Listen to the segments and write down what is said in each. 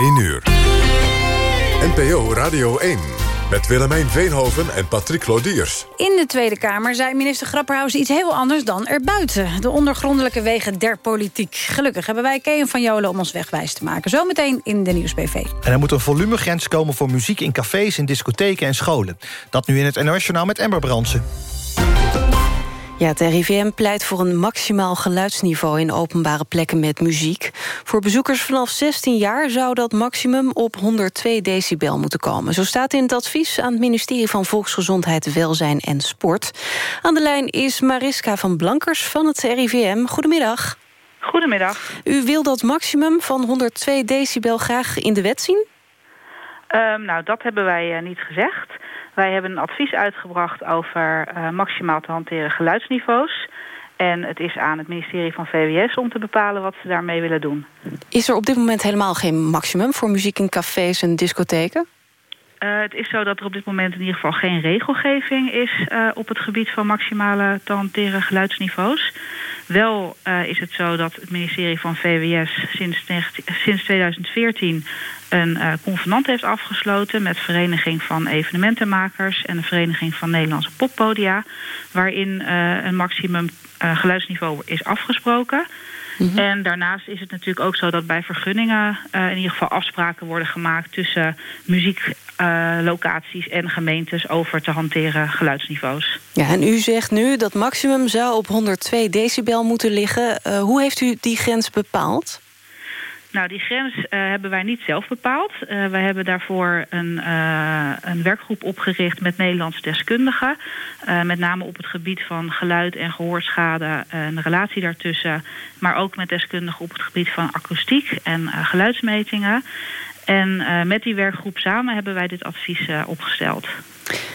1 uur. NPO Radio 1. Met Willemijn Veenhoven en Patrick Lodiers. In de Tweede Kamer zei minister Grapperhaus iets heel anders dan erbuiten. De ondergrondelijke wegen der politiek. Gelukkig hebben wij Kees van Jolen om ons wegwijs te maken. Zometeen in de Nieuwsbv. En er moet een volumegrens komen voor muziek in cafés, in discotheken en scholen. Dat nu in het NOS met Ember Brandsen. Ja, het RIVM pleit voor een maximaal geluidsniveau... in openbare plekken met muziek. Voor bezoekers vanaf 16 jaar zou dat maximum op 102 decibel moeten komen. Zo staat in het advies aan het ministerie van Volksgezondheid, Welzijn en Sport. Aan de lijn is Mariska van Blankers van het RIVM. Goedemiddag. Goedemiddag. U wil dat maximum van 102 decibel graag in de wet zien? Um, nou, dat hebben wij uh, niet gezegd. Wij hebben een advies uitgebracht over uh, maximaal te hanteren geluidsniveaus. En het is aan het ministerie van VWS om te bepalen wat ze daarmee willen doen. Is er op dit moment helemaal geen maximum voor muziek in cafés en discotheken? Uh, het is zo dat er op dit moment in ieder geval geen regelgeving is uh, op het gebied van maximale te hanteren geluidsniveaus. Wel uh, is het zo dat het ministerie van VWS sinds, sinds 2014 een uh, convenant heeft afgesloten met Vereniging van Evenementenmakers en de Vereniging van Nederlandse Poppodia, waarin uh, een maximum geluidsniveau is afgesproken. Mm -hmm. En daarnaast is het natuurlijk ook zo dat bij vergunningen uh, in ieder geval afspraken worden gemaakt tussen muzieklocaties uh, en gemeentes over te hanteren geluidsniveaus. Ja, en u zegt nu dat maximum zou op 102 decibel moeten liggen. Uh, hoe heeft u die grens bepaald? Nou, die grens uh, hebben wij niet zelf bepaald. Uh, wij hebben daarvoor een, uh, een werkgroep opgericht met Nederlandse deskundigen. met name op het gebied van geluid en gehoorschade en de relatie daartussen. Maar ook met deskundigen op het gebied van akoestiek en geluidsmetingen. En met die werkgroep samen hebben wij dit advies opgesteld.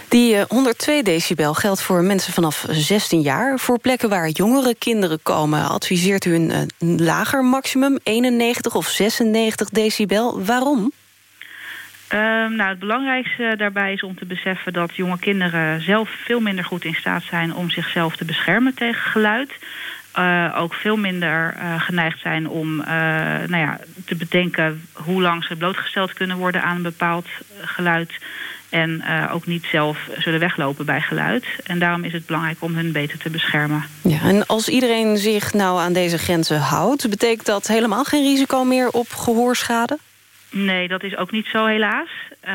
Die 102 decibel geldt voor mensen vanaf 16 jaar. Voor plekken waar jongere kinderen komen... adviseert u een, een lager maximum, 91 of 96 decibel. Waarom? Uh, nou, het belangrijkste daarbij is om te beseffen dat jonge kinderen zelf veel minder goed in staat zijn om zichzelf te beschermen tegen geluid. Uh, ook veel minder uh, geneigd zijn om uh, nou ja, te bedenken hoe lang ze blootgesteld kunnen worden aan een bepaald geluid. En ook niet zelf zullen weglopen bij geluid. En daarom is het belangrijk om hun beter te beschermen. Ja, en als iedereen zich nou aan deze grenzen houdt... betekent dat helemaal geen risico meer op gehoorschade? Nee, dat is ook niet zo helaas. Uh,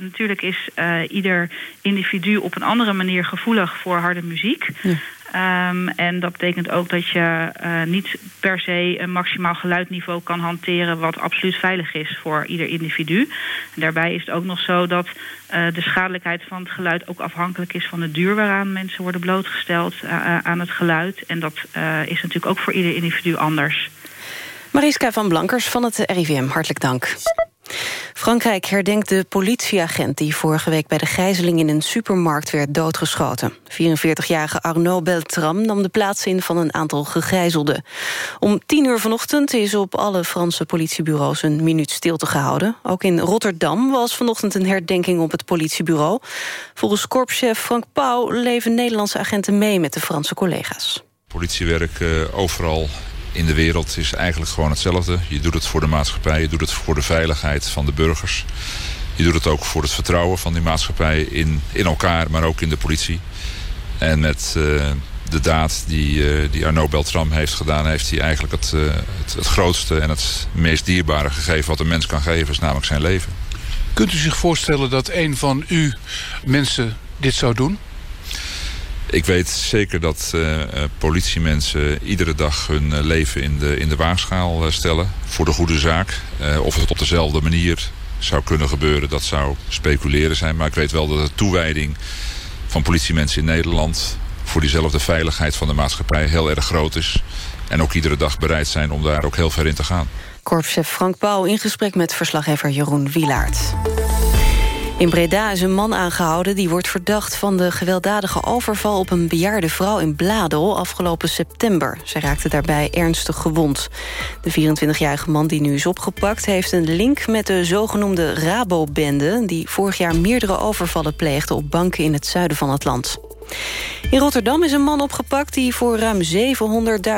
natuurlijk is uh, ieder individu op een andere manier gevoelig voor harde muziek. Ja. Um, en dat betekent ook dat je uh, niet per se een maximaal geluidniveau kan hanteren... wat absoluut veilig is voor ieder individu. En daarbij is het ook nog zo dat uh, de schadelijkheid van het geluid... ook afhankelijk is van de duur waaraan mensen worden blootgesteld uh, aan het geluid. En dat is natuurlijk ook voor ieder individu anders. Mariska van Blankers van het RIVM, hartelijk dank. Frankrijk herdenkt de politieagent die vorige week bij de gijzeling in een supermarkt werd doodgeschoten. 44-jarige Arnaud Beltram nam de plaats in van een aantal gegijzelden. Om tien uur vanochtend is op alle Franse politiebureaus een minuut stilte gehouden. Ook in Rotterdam was vanochtend een herdenking op het politiebureau. Volgens korpschef Frank Pauw leven Nederlandse agenten mee met de Franse collega's. Politiewerk uh, overal in de wereld is eigenlijk gewoon hetzelfde. Je doet het voor de maatschappij, je doet het voor de veiligheid van de burgers. Je doet het ook voor het vertrouwen van die maatschappij in, in elkaar, maar ook in de politie. En met uh, de daad die, uh, die Arnaud Beltram heeft gedaan... heeft hij eigenlijk het, uh, het, het grootste en het meest dierbare gegeven... wat een mens kan geven, is namelijk zijn leven. Kunt u zich voorstellen dat een van u mensen dit zou doen? Ik weet zeker dat uh, politiemensen iedere dag hun uh, leven in de, in de waagschaal stellen. Voor de goede zaak. of het op dezelfde manier zou kunnen gebeuren, dat zou speculeren zijn. Maar ik weet wel dat de toewijding van politiemensen in Nederland... voor diezelfde veiligheid van de maatschappij heel erg groot is. En ook iedere dag bereid zijn om daar ook heel ver in te gaan. Korpschef Frank Pauw in gesprek met verslaggever Jeroen Wilaert. In Breda is een man aangehouden die wordt verdacht van de gewelddadige overval op een bejaarde vrouw in Bladel afgelopen september. Zij raakte daarbij ernstig gewond. De 24-jarige man die nu is opgepakt heeft een link met de zogenoemde Rabo-bende... die vorig jaar meerdere overvallen pleegde op banken in het zuiden van het land. In Rotterdam is een man opgepakt die voor ruim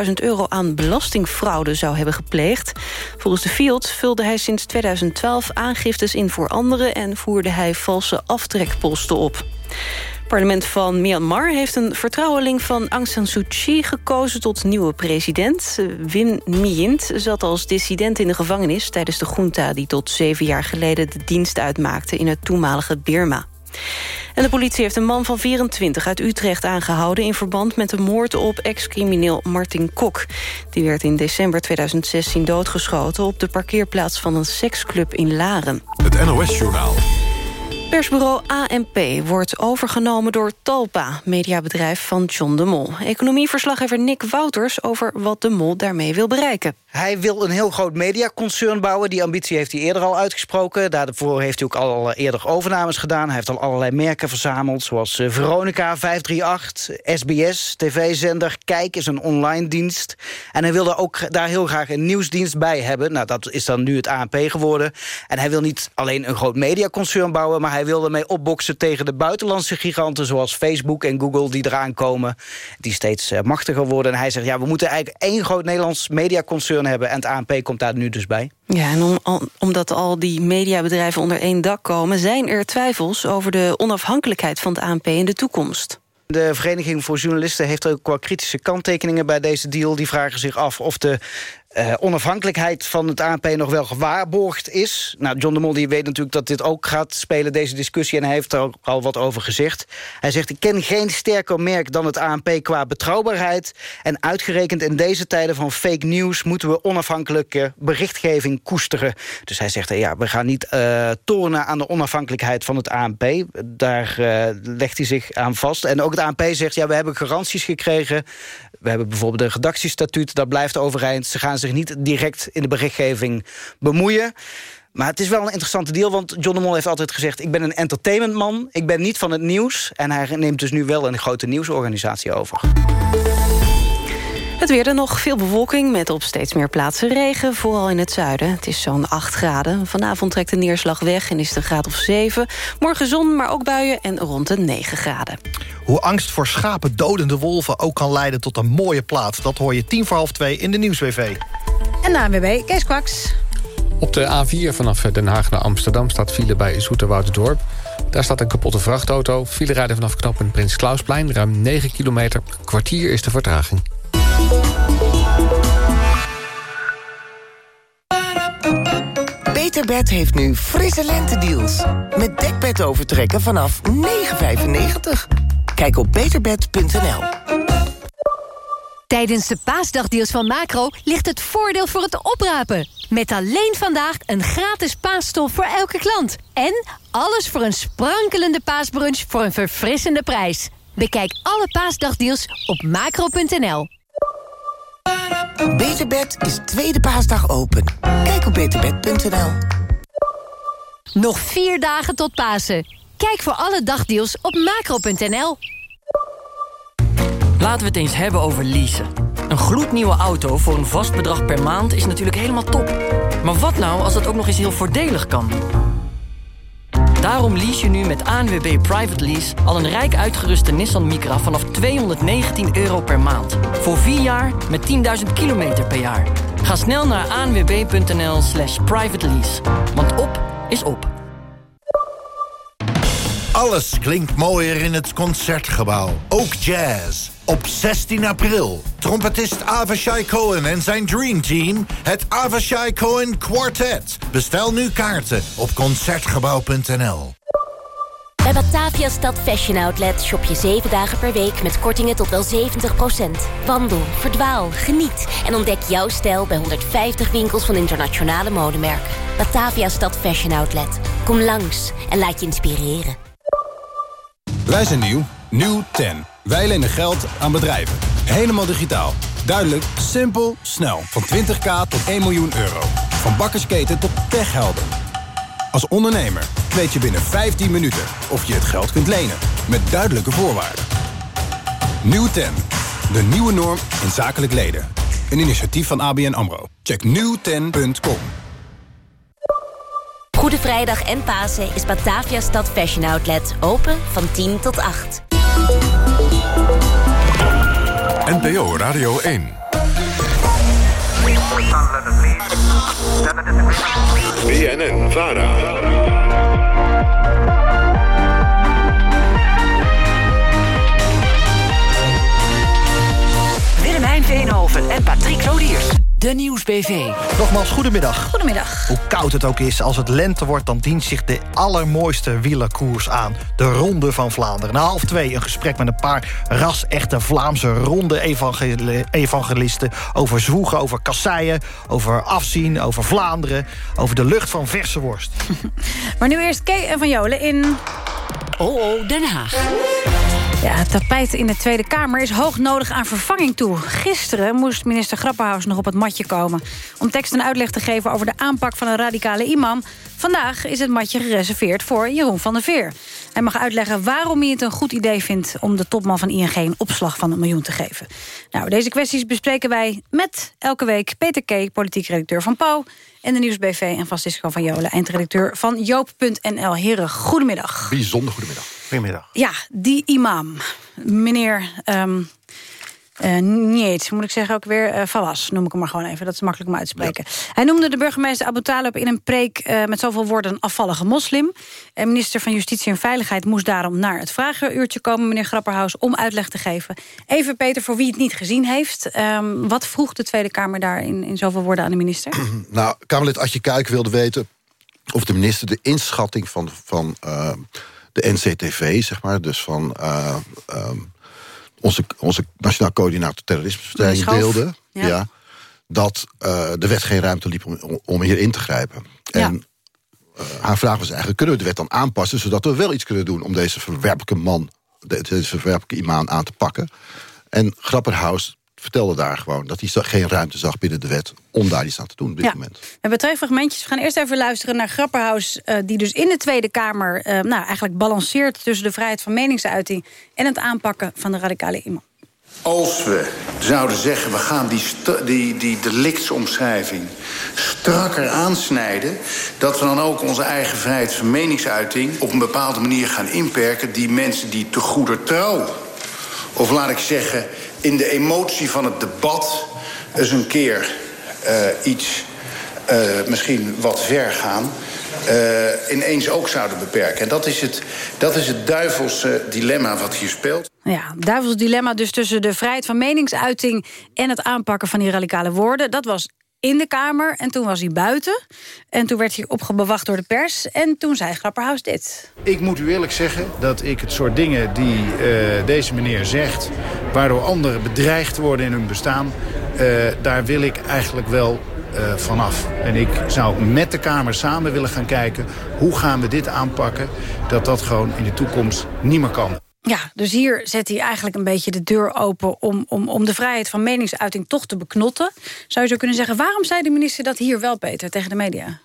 700.000 euro aan belastingfraude zou hebben gepleegd. Volgens de Field vulde hij sinds 2012 aangiftes in voor anderen en voerde hij valse aftrekposten op. Het parlement van Myanmar heeft een vertrouweling van Aung San Suu Kyi gekozen tot nieuwe president. Win Myint zat als dissident in de gevangenis tijdens de junta die tot zeven jaar geleden de dienst uitmaakte in het toenmalige Birma. En de politie heeft een man van 24 uit Utrecht aangehouden... in verband met de moord op ex-crimineel Martin Kok. Die werd in december 2016 doodgeschoten... op de parkeerplaats van een seksclub in Laren. Het NOS-journaal. Persbureau ANP wordt overgenomen door Talpa, mediabedrijf van John de Mol. Economieverslaggever Nick Wouters over wat de Mol daarmee wil bereiken. Hij wil een heel groot mediaconcern bouwen. Die ambitie heeft hij eerder al uitgesproken. Daarvoor heeft hij ook al eerder overnames gedaan. Hij heeft al allerlei merken verzameld, zoals eh, Veronica 538, SBS, tv-zender, Kijk is een online dienst. En hij wilde ook daar heel graag een nieuwsdienst bij hebben. Nou, dat is dan nu het ANP geworden. En hij wil niet alleen een groot mediaconcern bouwen... maar hij wil ermee opboksen tegen de buitenlandse giganten... zoals Facebook en Google die eraan komen, die steeds eh, machtiger worden. En hij zegt, ja, we moeten eigenlijk één groot Nederlands mediaconcern hebben. En het ANP komt daar nu dus bij. Ja, en om, omdat al die mediabedrijven onder één dak komen... zijn er twijfels over de onafhankelijkheid van het ANP in de toekomst. De Vereniging voor Journalisten heeft ook wel kritische kanttekeningen bij deze deal. Die vragen zich af of de uh, onafhankelijkheid van het ANP nog wel gewaarborgd is. Nou, John de Mol die weet natuurlijk dat dit ook gaat spelen, deze discussie... en hij heeft er al wat over gezegd. Hij zegt, ik ken geen sterker merk dan het ANP qua betrouwbaarheid... en uitgerekend in deze tijden van fake news... moeten we onafhankelijke berichtgeving koesteren. Dus hij zegt, ja, we gaan niet uh, tornen aan de onafhankelijkheid van het ANP. Daar uh, legt hij zich aan vast. En ook het ANP zegt, ja, we hebben garanties gekregen... We hebben bijvoorbeeld een redactiestatuut, dat blijft overeind. Ze gaan zich niet direct in de berichtgeving bemoeien. Maar het is wel een interessante deal, want John de Mol heeft altijd gezegd... ik ben een entertainmentman, ik ben niet van het nieuws... en hij neemt dus nu wel een grote nieuwsorganisatie over. Het weer er nog veel bewolking met op steeds meer plaatsen regen, vooral in het zuiden. Het is zo'n 8 graden. Vanavond trekt de neerslag weg en is het een graad of 7. Morgen zon, maar ook buien en rond de 9 graden. Hoe angst voor schapen dodende wolven ook kan leiden tot een mooie plaats... dat hoor je tien voor half twee in de Nieuwswv. En de ANWB, Kees Kwaks. Op de A4 vanaf Den Haag naar Amsterdam staat file bij Zoeterwouderdorp. Daar staat een kapotte vrachtauto. File rijden vanaf knooppunt Prins Klausplein. Ruim 9 kilometer. kwartier is de vertraging. Beterbed heeft nu frisse lentedeals. Met dekbed overtrekken vanaf 9,95. Kijk op beterbed.nl. Tijdens de paasdagdeals van Macro ligt het voordeel voor het oprapen. Met alleen vandaag een gratis paasstof voor elke klant. En alles voor een sprankelende paasbrunch voor een verfrissende prijs. Bekijk alle paasdagdeals op macro.nl. Beterbed is tweede paasdag open. Kijk op beterbed.nl. Nog vier dagen tot Pasen. Kijk voor alle dagdeals op macro.nl. Laten we het eens hebben over leasen. Een gloednieuwe auto voor een vast bedrag per maand is natuurlijk helemaal top. Maar wat nou als dat ook nog eens heel voordelig kan? Daarom lease je nu met ANWB Private Lease al een rijk uitgeruste Nissan Micra vanaf 219 euro per maand. Voor 4 jaar met 10.000 kilometer per jaar. Ga snel naar anwb.nl slash private lease. Want op is op. Alles klinkt mooier in het Concertgebouw. Ook jazz. Op 16 april. Trompetist Avashai Cohen en zijn Dream Team. Het Avashai Cohen Quartet. Bestel nu kaarten op Concertgebouw.nl. Bij Batavia Stad Fashion Outlet shop je 7 dagen per week met kortingen tot wel 70%. Wandel, verdwaal, geniet en ontdek jouw stijl bij 150 winkels van internationale modemerken. Batavia Stad Fashion Outlet. Kom langs en laat je inspireren. Wij zijn nieuw. Nieuw 10. Wij lenen geld aan bedrijven. Helemaal digitaal. Duidelijk, simpel, snel. Van 20k tot 1 miljoen euro. Van bakkersketen tot techhelden. Als ondernemer weet je binnen 15 minuten of je het geld kunt lenen. Met duidelijke voorwaarden. Nieuw 10. De nieuwe norm in zakelijk leden. Een initiatief van ABN AMRO. Check nieuwten.com. Goede Vrijdag en Pasen is Batavia Stad Fashion Outlet open van 10 tot 8. NPO Radio 1. BNN Vara. Willemijn Veenhoven en Patrick Lodiers. De Nieuwsbv. Nogmaals, goedemiddag. Goedemiddag. Hoe koud het ook is, als het lente wordt... dan dient zich de allermooiste wielerkoers aan. De Ronde van Vlaanderen. Na half twee een gesprek met een paar ras-echte Vlaamse ronde evangeli- evangelisten... over zwoegen, over kasseien, over afzien, over Vlaanderen... over de lucht van verse worst. Maar nu eerst Kay en Van Jolen in... Oh, oh, Den Haag. Ja, het tapijt in de Tweede Kamer is hoog nodig aan vervanging toe. Gisteren moest minister Grapperhaus nog op het matje komen... om tekst en uitleg te geven over de aanpak van een radicale imam. Vandaag is het matje gereserveerd voor Jeroen van der Veer. Hij mag uitleggen waarom hij het een goed idee vindt... om de topman van ING een opslag van een miljoen te geven. Nou, deze kwesties bespreken wij met elke week Peter K., politiek redacteur van Pauw... en de Nieuwsbv en Francisco van Jolen, eindredacteur van Joop.nl. Heren, goedemiddag. Bijzonder goedemiddag. Goedemiddag. Ja, die imam. Meneer ehm eh, niet, moet ik zeggen ook weer uh, Fawaz, noem ik hem maar gewoon even. Dat is makkelijk om uit te spreken. Hij noemde de burgemeester Abu Talib in een preek eh, met zoveel woorden een afvallige moslim. En minister van Justitie en Veiligheid moest daarom naar het vragenuurtje komen, meneer Grapperhaus, om uitleg te geven. Even Peter, voor wie het niet gezien heeft, ehm, wat vroeg de Tweede Kamer daar in, in zoveel woorden aan de minister? Nou, Kamerlid Atje Kuik wilde weten of de minister de inschatting van, van uh, de NCTV, zeg maar, dus van uh, um, onze, onze Nationaal Coördinator Terrorismebestrijding deelde. Ja. Ja. dat uh, de wet geen ruimte liep om, om hier in te grijpen. Ja. En uh, haar vraag was eigenlijk, kunnen we de wet dan aanpassen... zodat we wel iets kunnen doen om deze verwerpelijke man... deze verwerpelijke imam aan te pakken. En Grapperhaus vertelde daar gewoon dat hij geen ruimte zag binnen de wet... om daar iets aan te doen op dit Ja. moment. We hebben twee fragmentjes. We gaan eerst even luisteren naar Grapperhaus... eh, die dus in de Tweede Kamer eh, nou, eigenlijk balanceert... tussen de vrijheid van meningsuiting... en het aanpakken van de radicale imam. Als we zouden zeggen, we gaan die, die, die delictsomschrijving strakker aansnijden... dat we dan ook onze eigen vrijheid van meningsuiting... op een bepaalde manier gaan inperken... die mensen die te goeder trouw... of laat ik zeggen, in de emotie van het debat... eens een keer uh, iets uh, misschien wat ver gaan... Uh, ineens ook zouden beperken. En dat is het, dat is het duivelse dilemma wat hier speelt. Ja, duivels dilemma dus tussen de vrijheid van meningsuiting... en het aanpakken van die radicale woorden. Dat was in de Kamer en toen was hij buiten. En toen werd hij opgebewacht door de pers. En toen zei Grapperhaus dit. Ik moet u eerlijk zeggen dat ik het soort dingen die uh, deze meneer zegt... waardoor anderen bedreigd worden in hun bestaan... Uh, daar wil ik eigenlijk wel uh, vanaf. En ik zou met de Kamer samen willen gaan kijken... hoe gaan we dit aanpakken, dat dat gewoon in de toekomst niet meer kan. Ja, dus hier zet hij eigenlijk een beetje de deur open... om, om, om de vrijheid van meningsuiting toch te beknotten. Zou je zo kunnen zeggen, waarom zei de minister dat hier wel, Peter, tegen de media?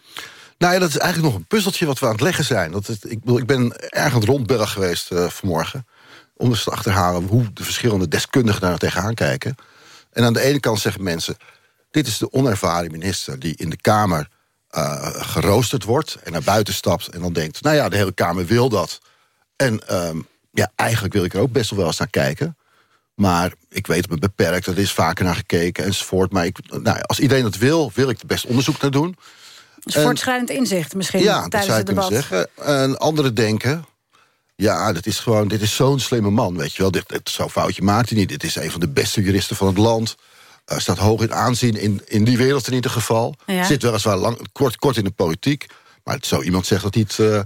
Nou ja, dat is eigenlijk nog een puzzeltje wat we aan het leggen zijn. Dat ik, ik ben erg aan het geweest uh, vanmorgen... om dus te achterhalen hoe de verschillende deskundigen daar tegenaan kijken. En aan de ene kant zeggen mensen... dit is de onervaren minister die in de Kamer uh, geroosterd wordt... en naar buiten stapt en dan denkt... nou ja, de hele Kamer wil dat. En um, ja, eigenlijk wil ik er ook best wel eens naar kijken. Maar ik weet me beperkt, er is vaker naar gekeken enzovoort. Maar ik, nou, als iedereen dat wil, wil ik er best onderzoek naar doen. Dus voortschrijdend inzicht misschien ja, dat tijdens zou je het debat. kunnen zeggen. En anderen denken... Ja, dit is gewoon, dit is zo'n slimme man, weet je wel. Dit, dit, zo'n foutje maakt hij niet. Dit is een van de beste juristen van het land. Uh, staat hoog in aanzien, in, in die wereld in ieder geval. Ja. Zit weliswaar lang, kort, kort in de politiek. Maar zo iemand zegt dat niet, uh,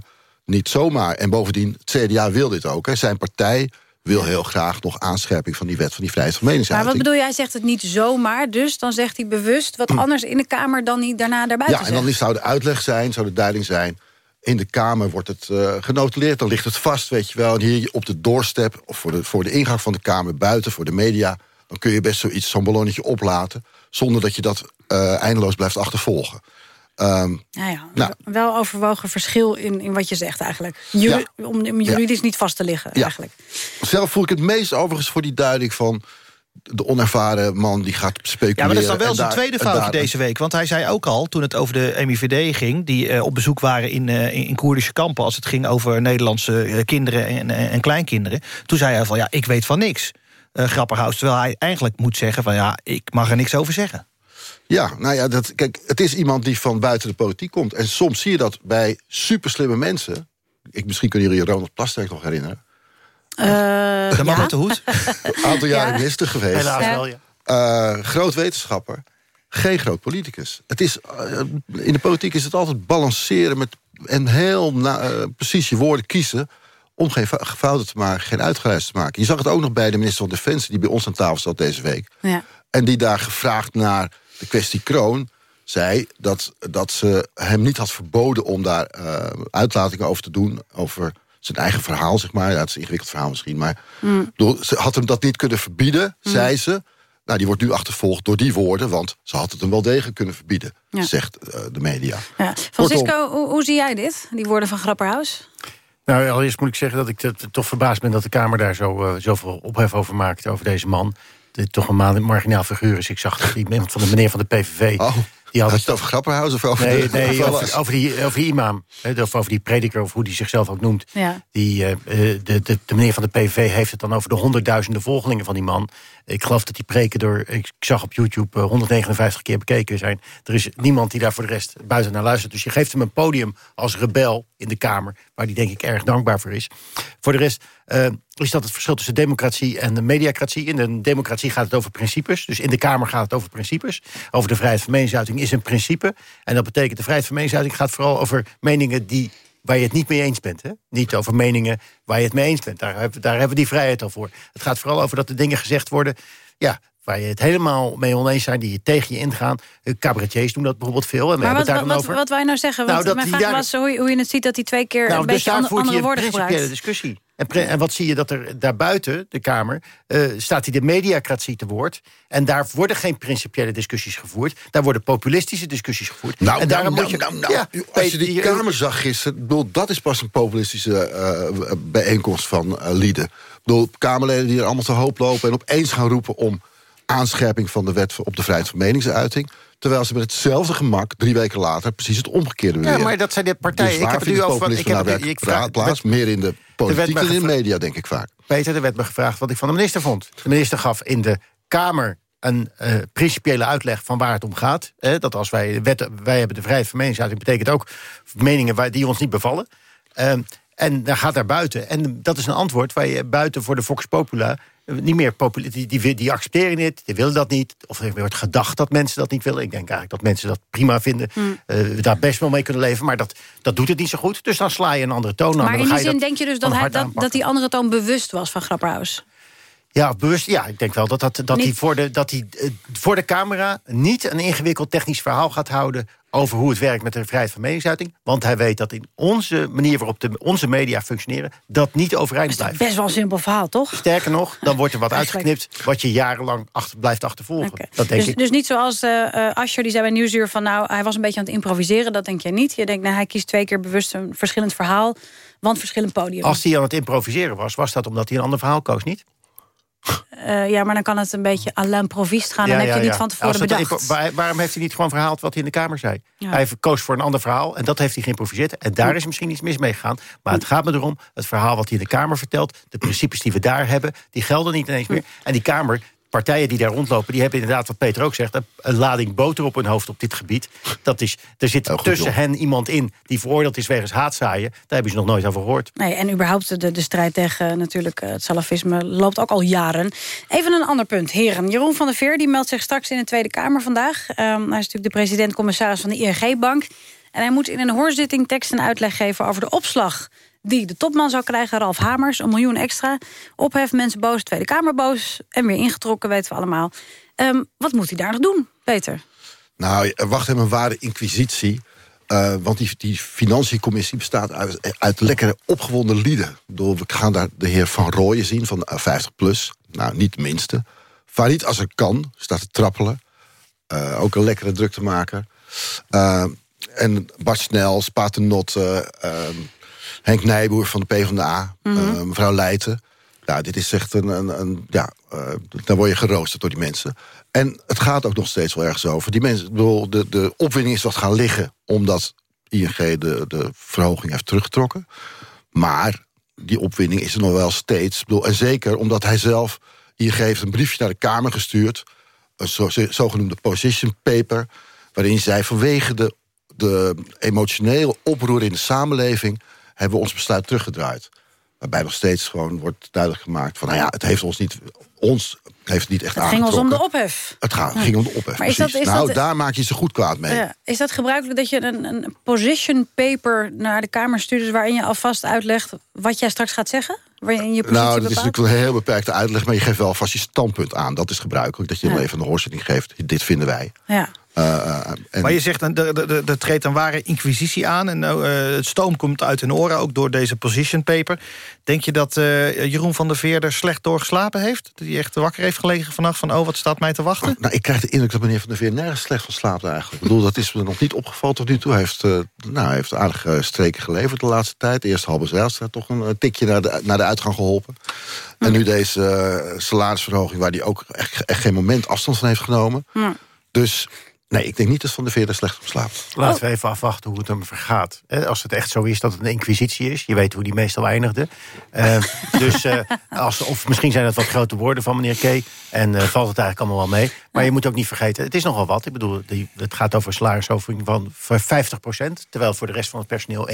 niet zomaar. En bovendien, het CDA wil dit ook. Hè. Zijn partij wil heel graag nog aanscherping van die wet... van die vrijheid van Maar meningsuiting. wat bedoel je, hij zegt het niet zomaar... dus dan zegt hij bewust wat anders in de Kamer... dan hij daarna daarbuiten Ja, en dan zou de uitleg zijn, zou de duiding zijn... in de Kamer wordt het uh, genotuleerd, dan ligt het vast, weet je wel. En hier op de doorstep, of voor de, voor de ingang van de Kamer buiten... voor de media, dan kun je best zoiets, zo'n ballonnetje oplaten... zonder dat je dat uh, eindeloos blijft achtervolgen. Um, Ja, ja. Nou. Wel overwogen verschil in, in wat je zegt eigenlijk. Juri Ja. Om, om juridisch niet vast te liggen Ja. eigenlijk. Zelf voel ik het meest overigens voor die duiding van... de onervaren man die gaat speculeren. Ja, maar dat is dan wel zijn tweede foutje daar- deze week. Want hij zei ook al, toen het over de MIVD ging... die eh, op bezoek waren in, eh, in, in Koerdische kampen... als het ging over Nederlandse eh, kinderen en, en, en kleinkinderen... toen zei hij van, ja, ik weet van niks. uh, Grapperhaus. Terwijl hij eigenlijk moet zeggen van ja, ik mag er niks over zeggen. Ja, nou ja, dat, kijk, het is iemand die van buiten de politiek komt. En soms zie je dat bij superslimme mensen... Ik, misschien kunnen jullie Ronald Plasterk nog herinneren. Uh, de man met de hoed. Een aantal jaren minister geweest. Helaas wel, ja. Uh, groot wetenschapper, geen groot politicus. Het is, uh, in de politiek is het altijd balanceren met en heel na, precies je woorden kiezen om geen fouten te maken, geen uitgeluisterd te maken. Je zag het ook nog bij de minister van Defensie... die bij ons aan tafel zat deze week. Ja. En die daar gevraagd naar de kwestie Kroon zei dat, dat ze hem niet had verboden om daar uh, uitlatingen over te doen... over zijn eigen verhaal, zeg maar. Ja, het is een ingewikkeld verhaal misschien, maar... Mm. Bedoel, ze had hem dat niet kunnen verbieden, mm. zei ze. Nou, die wordt nu achtervolgd door die woorden... want ze had het hem wel degelijk kunnen verbieden, ja. zegt uh, de media. Ja. Francisco, hoe, hoe, zie jij dit, die woorden van Grapperhaus? Nou, allereerst moet ik zeggen dat ik toch verbaasd ben... dat de Kamer daar zo, uh, zoveel ophef over maakt, over deze man. Dit toch een marginaal figuur is. Ik zag dat iemand van de meneer van de PVV... Oh. Die had het over Grapperhaus of over nee, de, nee, over, over, die, over die imam. Hè, of over die prediker, of hoe die zichzelf ook noemt. Ja. Die, uh, de, de, de meneer van de PVV heeft het dan over de honderdduizenden volgelingen van die man. Ik geloof dat die preken door, ik zag op YouTube, uh, 159 keer bekeken zijn. Er is niemand die daar voor de rest buiten naar luistert. Dus je geeft hem een podium als rebel in de Kamer... waar die denk ik erg dankbaar voor is. Voor de rest uh, is dat het verschil tussen democratie en de mediacratie. In de democratie gaat het over principes. Dus in de Kamer gaat het over principes. Over de vrijheid van meningsuiting is een principe. En dat betekent de vrijheid van meningsuiting gaat vooral over meningen die waar je het niet mee eens bent. Hè? Niet over meningen waar je het mee eens bent. Daar, daar hebben we die vrijheid al voor. Het gaat vooral over dat de dingen gezegd worden... Ja, waar je het helemaal mee oneens zijn, die je tegen je ingaan. Cabaretiers doen dat bijvoorbeeld veel. En maar wat, wat, wij nou zeggen, want nou, mijn vraag daar... was hoe je, hoe je het ziet... dat hij twee keer nou, een dus beetje andere, andere woorden een gebruikt. discussie. En, en, wat zie je dat er daarbuiten, de Kamer, uh, staat hij de mediacratie te woord. En daar worden geen principiële discussies gevoerd. Daar worden populistische discussies gevoerd. Nou, en daarom nou, moet je, nou, nou, ja, als je die Kamer zag gisteren... Bedoel, dat is pas een populistische uh, bijeenkomst van uh, lieden. Ik bedoel, Kamerleden die er allemaal te hoop lopen... en opeens gaan roepen om aanscherping van de wet op de vrijheid van meningsuiting... terwijl ze met hetzelfde gemak drie weken later precies het omgekeerde willen. Ja, maar dat zijn de partijen. Dus ik heb het nu over. Ik heb ik vraag, plaats meer in de politiek dan in de media, denk ik vaak. Peter, er werd me gevraagd wat ik van de minister vond. De minister gaf in de Kamer een uh, principiële uitleg van waar het om gaat. Eh, dat als wij wetten, wij hebben de vrijheid van meningsuiting... betekent ook meningen waar, die ons niet bevallen. Uh, en dan gaat daar buiten. En dat is een antwoord waar je buiten voor de Vox Popula niet meer populair. Die, die, die, accepteren dit, die willen dat niet. Of er wordt gedacht dat mensen dat niet willen. Ik denk eigenlijk dat mensen dat prima vinden. Uh, daar best wel mee kunnen leven. Maar dat, dat doet het niet zo goed. Dus dan sla je een andere toon aan. Maar in die zin denk je dus dat, hij, dat, dat die andere toon bewust was van Grapperhaus? Ja, bewust. Ja, ik denk wel dat, dat, dat hij, voor de, dat hij uh, voor de camera niet een ingewikkeld technisch verhaal gaat houden over hoe het werkt met de vrijheid van meningsuiting. Want hij weet dat in onze manier waarop de, onze media functioneren... dat niet overeind blijft. best wel een simpel verhaal, toch? Sterker nog, dan wordt er wat uitgeknipt... wat je jarenlang achter, blijft achtervolgen. Okay. Dat denk dus, ik. dus niet zoals uh, Ascher, die zei bij Nieuwsuur... van nou, hij was een beetje aan het improviseren. Dat denk jij niet. Je denkt, nou, hij kiest twee keer bewust een verschillend verhaal... want verschillend podium. Als hij aan het improviseren was, was dat omdat hij een ander verhaal koos, niet? Uh, ja, maar dan kan het een beetje à l'improvist gaan. Dan ja, heb je ja, niet van tevoren bedacht. Waar, waarom heeft hij niet gewoon verhaald wat hij in de Kamer zei? Hij koos voor een ander verhaal en dat heeft hij geïmproviseerd. En daar is misschien iets mis mee gegaan. Maar het gaat me erom, het verhaal wat hij in de Kamer vertelt... de principes die we daar hebben, die gelden niet ineens meer. En die Kamer partijen die daar rondlopen... die hebben inderdaad, wat Peter ook zegt... een lading boter op hun hoofd op dit gebied. Dat is, er zit goed, tussen joh. hen iemand in die veroordeeld is wegens haatzaaien. Daar hebben ze nog nooit over gehoord. Nee, en überhaupt de, de strijd tegen natuurlijk, het salafisme loopt ook al jaren. Even een ander punt. Heren, Jeroen van der Veer die meldt zich straks in de Tweede Kamer vandaag. Um, hij is natuurlijk de president-commissaris van de ING-bank. En hij moet in een hoorzitting tekst en uitleg geven over de opslag die de topman zou krijgen, Ralf Hamers, een miljoen extra. Ophef, mensen boos, Tweede Kamer boos. En weer ingetrokken, weten we allemaal. Um, wat moet hij daar nog doen, Peter? Nou, wacht hem een ware inquisitie. Uh, want die, die financiëncommissie bestaat uit, uit lekkere opgewonden lieden. Bedoel, we gaan daar de heer Van Rooyen zien van 50 plus. Nou, niet de minste. Farid als er kan, staat te trappelen. Uh, ook een lekkere druktemaker. Uh, en Bart Snel, Paternotte... Henk Nijboer van de PvdA, mm -hmm. uh, mevrouw Leijten. Ja, dit is echt een... een, een ja, uh, dan word je geroosterd door die mensen. En het gaat ook nog steeds wel ergens over. Die mensen, bedoel, de, de opwinding is wat gaan liggen... omdat ING de, de verhoging heeft teruggetrokken. Maar die opwinding is er nog wel steeds. Bedoel, en zeker omdat hij zelf ING heeft een briefje naar de Kamer gestuurd... een zo, zogenoemde position paper... waarin zij vanwege de, de emotionele oproer in de samenleving... hebben we ons besluit teruggedraaid. Waarbij nog steeds gewoon wordt duidelijk gemaakt... van nou ja, het heeft ons niet, ons heeft niet echt Het ging ons om de ophef. Het ging om de ophef, Maar is dat- is nou, dat- daar maak je ze goed kwaad mee. Ja. Is dat gebruikelijk dat je een, een position paper naar de Kamer stuurt... waarin je alvast uitlegt wat jij straks gaat zeggen? Waarin je Nou, dat is natuurlijk een heel beperkte uitleg... maar je geeft wel vast je standpunt aan. Dat is gebruikelijk, dat je Ja. even een hoorzitting geeft. Dit vinden wij. Ja. Eh, eh, en- Maar je zegt, er, er treedt een ware inquisitie aan... en eh, het stoom komt uit hun oren, ook door deze position paper. Denk je dat eh, Jeroen van der Veer er slecht door geslapen heeft? Dat hij echt wakker heeft gelegen vannacht van... oh, wat staat mij te wachten? Nou, ik krijg de indruk dat meneer Van der Veer nergens slecht van slaapt eigenlijk. Ik bedoel, dat is me nog niet opgevallen tot nu toe. Hij heeft, eh, nou, hij heeft aardige streken geleverd de laatste tijd. Eerst halve Zijlstra toch een eh, tikje naar de, naar de uitgang geholpen. En nu deze eh, salarisverhoging waar hij ook echt, echt geen moment afstand van heeft genomen. Dus nee, ik denk niet dat Van der Veer er slecht op slaapt. Laten we even afwachten hoe het hem vergaat. Hè, Als het echt zo is dat het een inquisitie is. Je weet hoe die meestal eindigde. Eh, dus, eh, als, of misschien zijn het wat grote woorden van meneer Kay. En eh, valt het eigenlijk allemaal wel mee. Maar je moet ook niet vergeten, het is nogal wat. Ik bedoel, die, het gaat over salarisverhoging van voor 50% Terwijl voor de rest van het personeel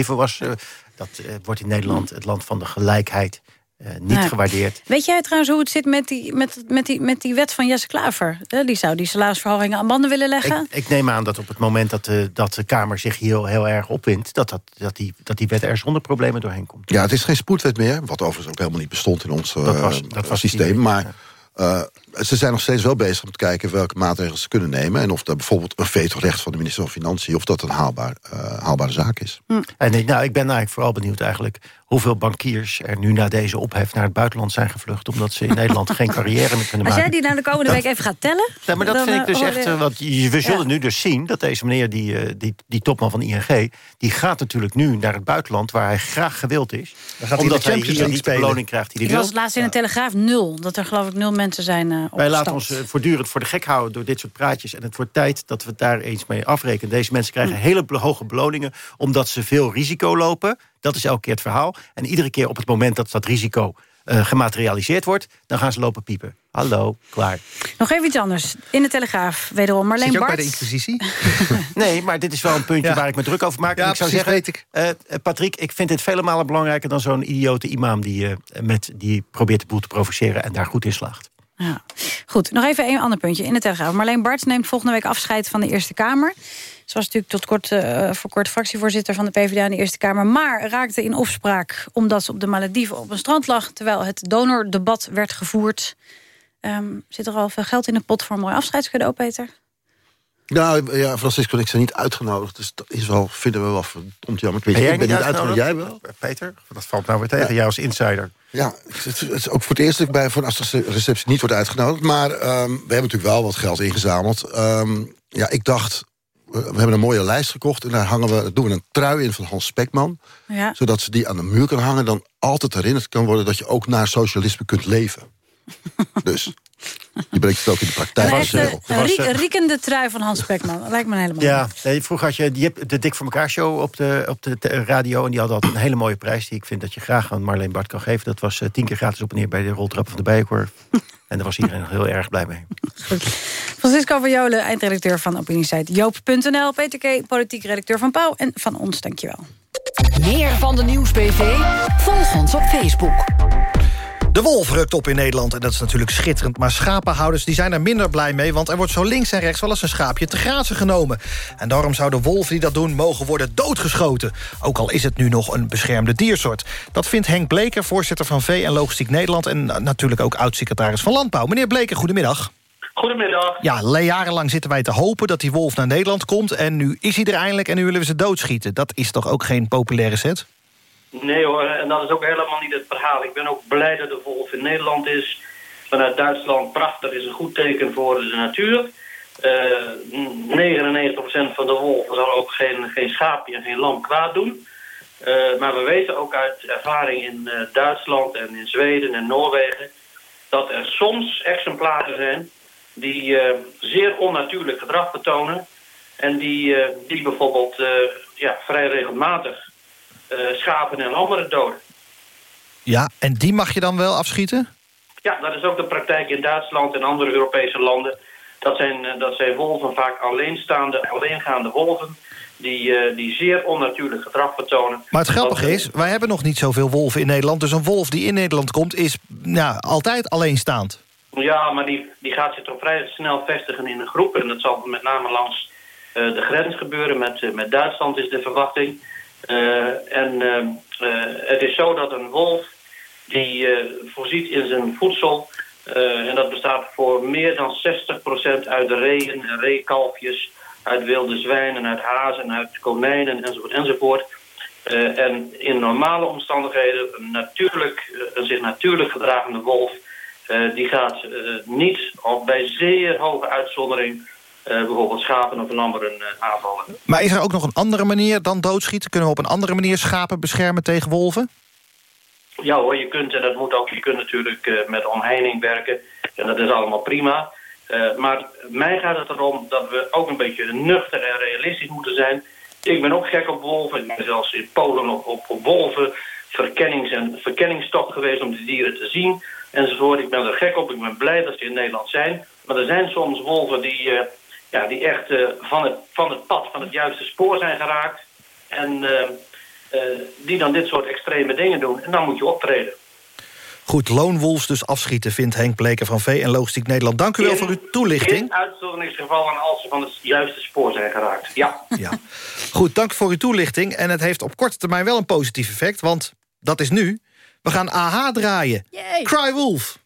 1,7 was. eh, dat wordt in Nederland het land van de gelijkheid eh, niet Ja. gewaardeerd. Weet jij trouwens hoe het zit met die, met, met die, met die wet van Jesse Klaver? Eh, Die zou die salarisverhogingen aan banden willen leggen. Ik, ik neem aan dat op het moment dat de, dat de Kamer zich hier heel erg opwindt... Dat, dat, dat, die, dat die wet er zonder problemen doorheen komt. Ja, het is geen spoedwet meer. Wat overigens ook helemaal niet bestond in ons eh, Dat was- dat was systeem. die- maar eh, ze zijn nog steeds wel bezig om te kijken... welke maatregelen ze kunnen nemen. En of er bijvoorbeeld een vetorecht van de minister van Financiën... of dat een haalbaar, eh, haalbare zaak is. En ik, nou, ik ben eigenlijk vooral benieuwd eigenlijk... hoeveel bankiers er nu na deze ophef naar het buitenland zijn gevlucht... omdat ze in Nederland geen carrière meer kunnen Als maken. jij die nou de komende week even gaat tellen... Ja, maar dat dan, vind ik dus eh, echt... hoor je- eh, Want we zullen Ja. nu dus zien dat deze meneer, die, die, die topman van ING... die gaat natuurlijk nu naar het buitenland waar hij graag gewild is. omdat de hij Champions hier niet de beloning krijgt die hij was wil. het laatst in de Telegraaf nul. Dat er geloof ik nul mensen zijn Wij laten ons eh, voortdurend voor de gek houden door dit soort praatjes. En het wordt tijd dat we het daar eens mee afrekenen. Deze mensen krijgen Hm. hele hoge beloningen... omdat ze veel risico lopen. Dat is elke keer het verhaal. En iedere keer op het moment dat dat risico eh, gematerialiseerd wordt... dan gaan ze lopen piepen. Hallo, klaar. Nog even iets anders. In de Telegraaf, wederom Marleen Zit je ook bij Bart. de inquisitie? Nee, maar dit is wel een puntje Ja. waar ik me druk over maak. Ja, En ik zou precies, zeggen, weet ik. eh, eh, Patrick, ik vind dit vele malen belangrijker... dan zo'n idiote imam die, eh, met, die probeert de boel te provoceren... en daar goed in slaagt. Ja. Goed, nog even een ander puntje in de Telegraaf. Marleen Bart neemt volgende week afscheid van de Eerste Kamer. Ze was natuurlijk tot kort, eh, voor kort fractievoorzitter van de PvdA in de Eerste Kamer... maar raakte in opspraak omdat ze op de Malediven op een strand lag... terwijl het donordebat werd gevoerd. Ehm, zit er al veel geld in de pot voor een mooi afscheidscadeau, Peter? Nou ja, Francisco en ik zijn niet uitgenodigd. Dus dat is wel, vinden we wel verdomd jammer. Ik, weet, Ben je, jij ik ben niet uitgenodigd. Jij wel? Peter, dat valt nou weer tegen. Jij als insider. Ja, het, het is ook voor het eerst dat ik bij voor een receptie niet wordt uitgenodigd. Maar ehm, we hebben natuurlijk wel wat geld ingezameld. Ehm, ja, ik dacht, we we hebben een mooie lijst gekocht... en daar hangen we, doen we een trui in van Hans Spekman... Ja. zodat ze die aan de muur kan hangen... dan altijd herinnerd kan worden dat je ook naar socialisme kunt leven. dus, je brengt het ook in de praktijk. Wil. een riek- riekende trui van Hans Spekman. Dat lijkt me een helemaal. Ja, nee, vroeger had je de Dik voor elkaar show op de, op de radio... en die had altijd een hele mooie prijs... die ik vind dat je graag aan Marleen Bart kan geven. Dat was eh, tien keer gratis op en neer bij de roltrappen van de Bijenkorf. en daar was iedereen nog heel erg blij mee. Francisco van Jolen, eindredacteur van opiniesite Joop.nl. Peter K., politiek redacteur van Pauw. En van ons, dankjewel. Meer van de Nieuwsbv? Volg ons op Facebook. De wolf rukt op in Nederland en dat is natuurlijk schitterend. Maar schapenhouders die zijn er minder blij mee... want er wordt zo links en rechts wel eens een schaapje te grazen genomen. En daarom zouden wolven die dat doen mogen worden doodgeschoten. Ook al is het nu nog een beschermde diersoort. Dat vindt Henk Bleker, voorzitter van Vee en Logistiek Nederland... en eh, natuurlijk ook oud-secretaris van Landbouw. Meneer Bleker, goedemiddag. Goedemiddag. Ja, jarenlang zitten wij te hopen dat die wolf naar Nederland komt... en nu is hij er eindelijk en nu willen we ze doodschieten. Dat is toch ook geen populaire set? Nee hoor, en dat is ook helemaal niet het verhaal. Ik ben ook blij dat de wolf in Nederland is. Vanuit Duitsland prachtig is een goed teken voor de natuur. Eh 99% van de wolven zal ook geen, geen schaapje en geen lam kwaad doen. Eh, maar we weten ook uit ervaring in eh, Duitsland en in Zweden en Noorwegen... dat er soms exemplaren zijn die eh, zeer onnatuurlijk gedrag betonen... en die, eh, die bijvoorbeeld eh, ja, vrij regelmatig eh, schapen en andere doden. Ja, en die mag je dan wel afschieten? Ja, dat is ook de praktijk in Duitsland en andere Europese landen. Dat zijn, eh, dat zijn wolven vaak alleenstaande, alleengaande wolven... Die, eh, die zeer onnatuurlijk gedrag vertonen. Maar het grappige Dat- is, wij hebben nog niet zoveel wolven in Nederland... dus een wolf die in Nederland komt is ja, altijd alleenstaand. Ja, maar die, die gaat zich toch vrij snel vestigen in een groep. En dat zal met name langs eh, de grens gebeuren. Met, eh, met Duitsland is de verwachting. Eh, en eh, eh, het is zo dat een wolf die eh, voorziet in zijn voedsel... en dat bestaat voor meer dan 60% uit reeën en reekalfjes... uit wilde zwijnen, uit hazen, uit konijnen enzovoort enzovoort... En in normale omstandigheden, een, natuurlijk, zich natuurlijk gedragende wolf... die gaat niet, of bij zeer hoge uitzondering... eh, bijvoorbeeld schapen of lammeren eh, aanvallen. Maar is er ook nog een andere manier dan doodschieten? Kunnen we op een andere manier schapen beschermen tegen wolven? Ja hoor, je kunt, en dat moet ook, je kunt natuurlijk eh, met omheining werken. En dat is allemaal prima. Maar mij gaat het erom dat we ook een beetje nuchter en realistisch moeten zijn. Ik ben ook gek op wolven. Ik ben zelfs in Polen op, op, op wolven verkennings- en verkenningstocht geweest om de dieren te zien. Enzovoort. Ik ben er gek op. Ik ben blij dat ze in Nederland zijn. Maar er zijn soms wolven die, ja, die echt eh, van, het, van het pad, van het juiste spoor zijn geraakt. En eh, eh, die dan dit soort extreme dingen doen. En dan moet je optreden. Goed, loonwolfs dus afschieten, vindt Henk Bleker van V en Logistiek Nederland. Dank u wel In- voor uw toelichting. In uitzonderingsgevallen als ze van het juiste spoor zijn geraakt. Ja. Ja. Goed, dank voor uw toelichting. En het heeft op korte termijn wel een positief effect, want dat is nu. We gaan AH draaien. Cry Wolf.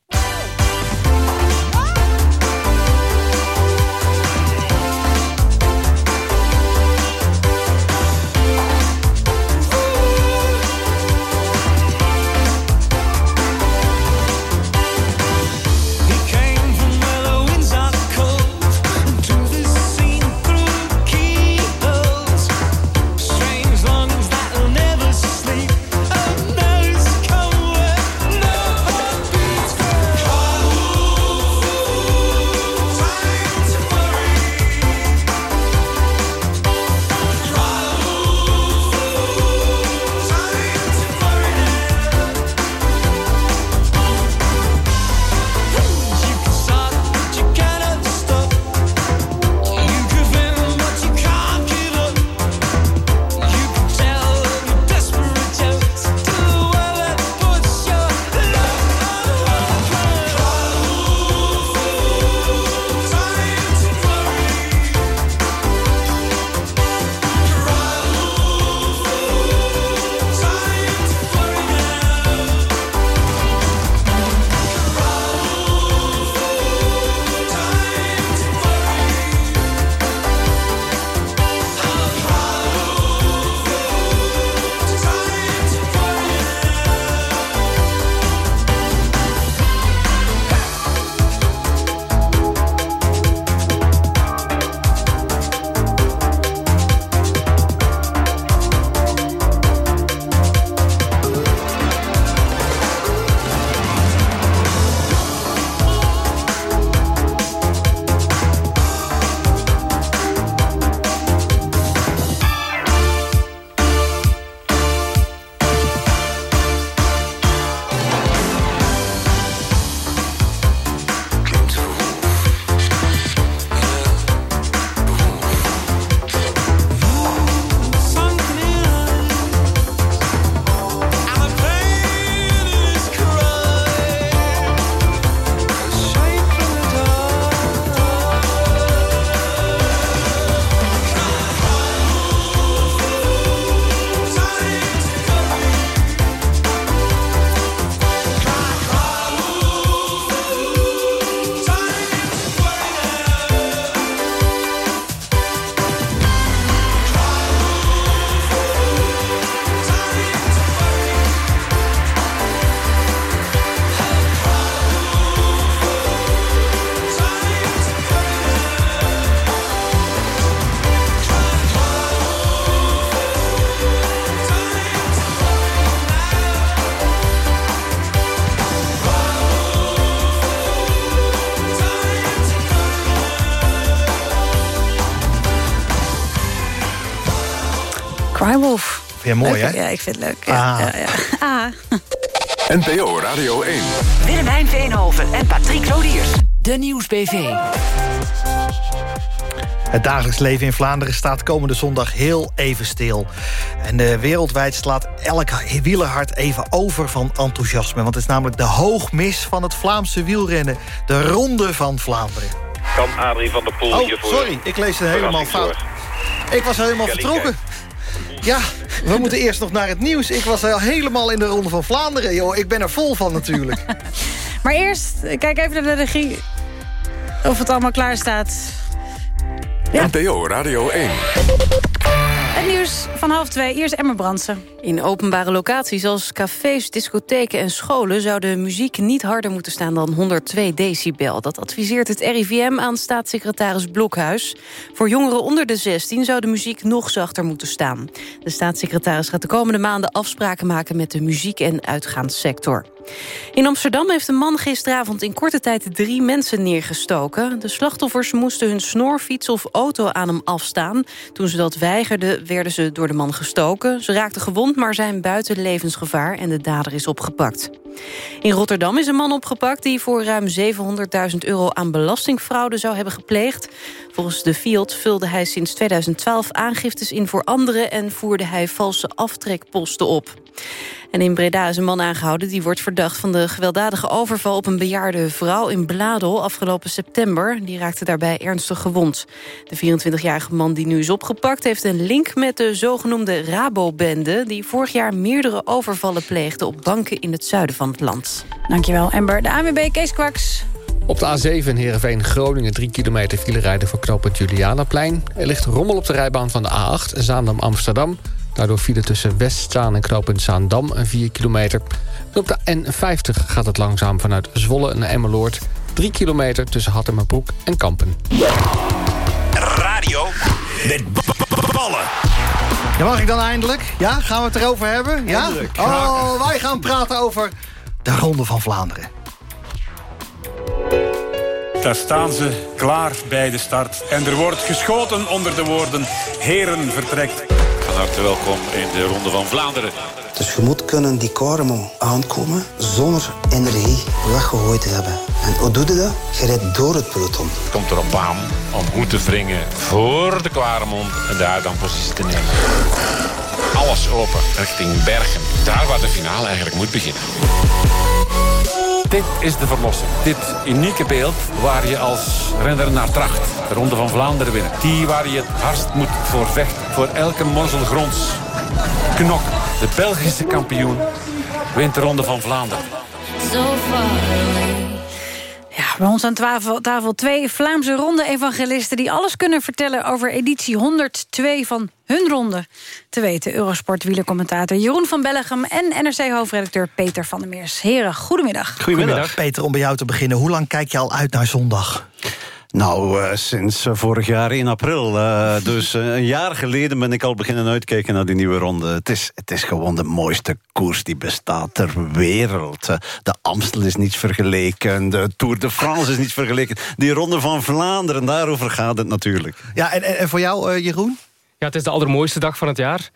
Je mooi, Leuk, hè? Ja, ik vind het leuk. Ja, Ah. ja, ja. Ah. NPO Radio 1. Willemijn Veenhoven en Patrick Lodiers. De Nieuwsbv. Het dagelijks leven in Vlaanderen staat komende zondag heel even stil. En eh, wereldwijd slaat elk wielerhart even over van enthousiasme. Want het is namelijk de hoogmis van het Vlaamse wielrennen. De Ronde van Vlaanderen. Kan Adrie van der Poel Oh, hiervoor... sorry, ik lees het helemaal fout. Ik was helemaal Kelly, vertrokken. Ja, we moeten eerst nog naar het nieuws. Ik was al helemaal in de Ronde van Vlaanderen. Joh. Ik ben er vol van natuurlijk. Maar eerst, eh, kijk even naar de regie. Of het allemaal klaar staat. NPO Radio 1. Het nieuws van half twee. Eerst Emmer Brandsen. In openbare locaties als cafés, discotheken en scholen... zou de muziek niet harder moeten staan dan 102 decibel. Dat adviseert het RIVM aan staatssecretaris Blokhuis. Voor jongeren onder de 16 zou de muziek nog zachter moeten staan. De staatssecretaris gaat de komende maanden afspraken maken... met de muziek- en uitgaanssector. In Amsterdam heeft een man gisteravond in korte tijd drie mensen neergestoken. De slachtoffers moesten hun snorfiets of auto aan hem afstaan. Toen ze dat weigerden, werden ze door de man gestoken. Ze raakten gewond, maar zijn buiten levensgevaar... en de dader is opgepakt. In Rotterdam is een man opgepakt die voor ruim 700.000 euro aan belastingfraude zou hebben gepleegd. Volgens de Fiat vulde hij sinds 2012 aangiftes in voor anderen en voerde hij valse aftrekposten op. En in Breda is een man aangehouden die wordt verdacht van de gewelddadige overval op een bejaarde vrouw in Bladel afgelopen september. Die raakte daarbij ernstig gewond. De 24-jarige man die nu is opgepakt heeft een link met de zogenoemde Rabo-bende die vorig jaar meerdere overvallen pleegde op banken in het zuiden van het land. Dankjewel, Ember. De ANWB Kees Kwaks. Op de A7 in Heerenveen-Groningen 3 kilometer file rijden voor knooppunt Julianaplein. Er ligt rommel op de rijbaan van de A8 Zaandam-Amsterdam. Daardoor file tussen Westzaan en knooppunt Zaandam een 4 kilometer. En op de N50 gaat het langzaam vanuit Zwolle naar Emmeloord. 3 kilometer tussen Hattemerbroek en Kampen. Radio met ballen. Ja, mag ik dan eindelijk? Ja, gaan we het erover hebben? Ja? Eindelijk. Oh, wij gaan praten over de Ronde van Vlaanderen. Daar staan ze klaar bij de start. En er wordt geschoten onder de woorden Heren vertrekt. Van harte welkom in de Ronde van Vlaanderen. Dus je moet kunnen die Karemo aankomen zonder energie weggegooid te hebben. En hoe doe je dat? Je rijdt door het peloton. Het komt erop aan om goed te wringen voor de Kwaremond en daar dan positie te nemen. Alles open richting Bergen. Daar waar de finale eigenlijk moet beginnen. Dit is de verlossing. Dit unieke beeld waar je als renner naar tracht. De Ronde van Vlaanderen winnen. Die waar je het hardst moet voor vechten. Voor elke morsel gronds. Knok. De Belgische kampioen wint de Ronde van Vlaanderen. Ja, bij ons aan tafel, tafel twee Vlaamse ronde-evangelisten... die alles kunnen vertellen over editie 102 van hun ronde. Te weten Eurosport wielercommentator Jeroen van Bellegem... en NRC-hoofdredacteur Peter van der Meers. Heren, goedemiddag. Goedemiddag. Peter, om bij jou te beginnen. Hoe lang kijk je al uit naar zondag? Nou, eh, sinds eh, vorig jaar in april. Eh, dus een jaar geleden ben ik al beginnen uitkijken naar die nieuwe ronde. Het is, het is gewoon de mooiste koers die bestaat ter wereld. De Amstel is niet vergeleken, de Tour de France is niet vergeleken. Die ronde van Vlaanderen, daarover gaat het natuurlijk. Ja, en, en, voor jou, eh, Jeroen? Ja, het is de allermooiste dag van het jaar.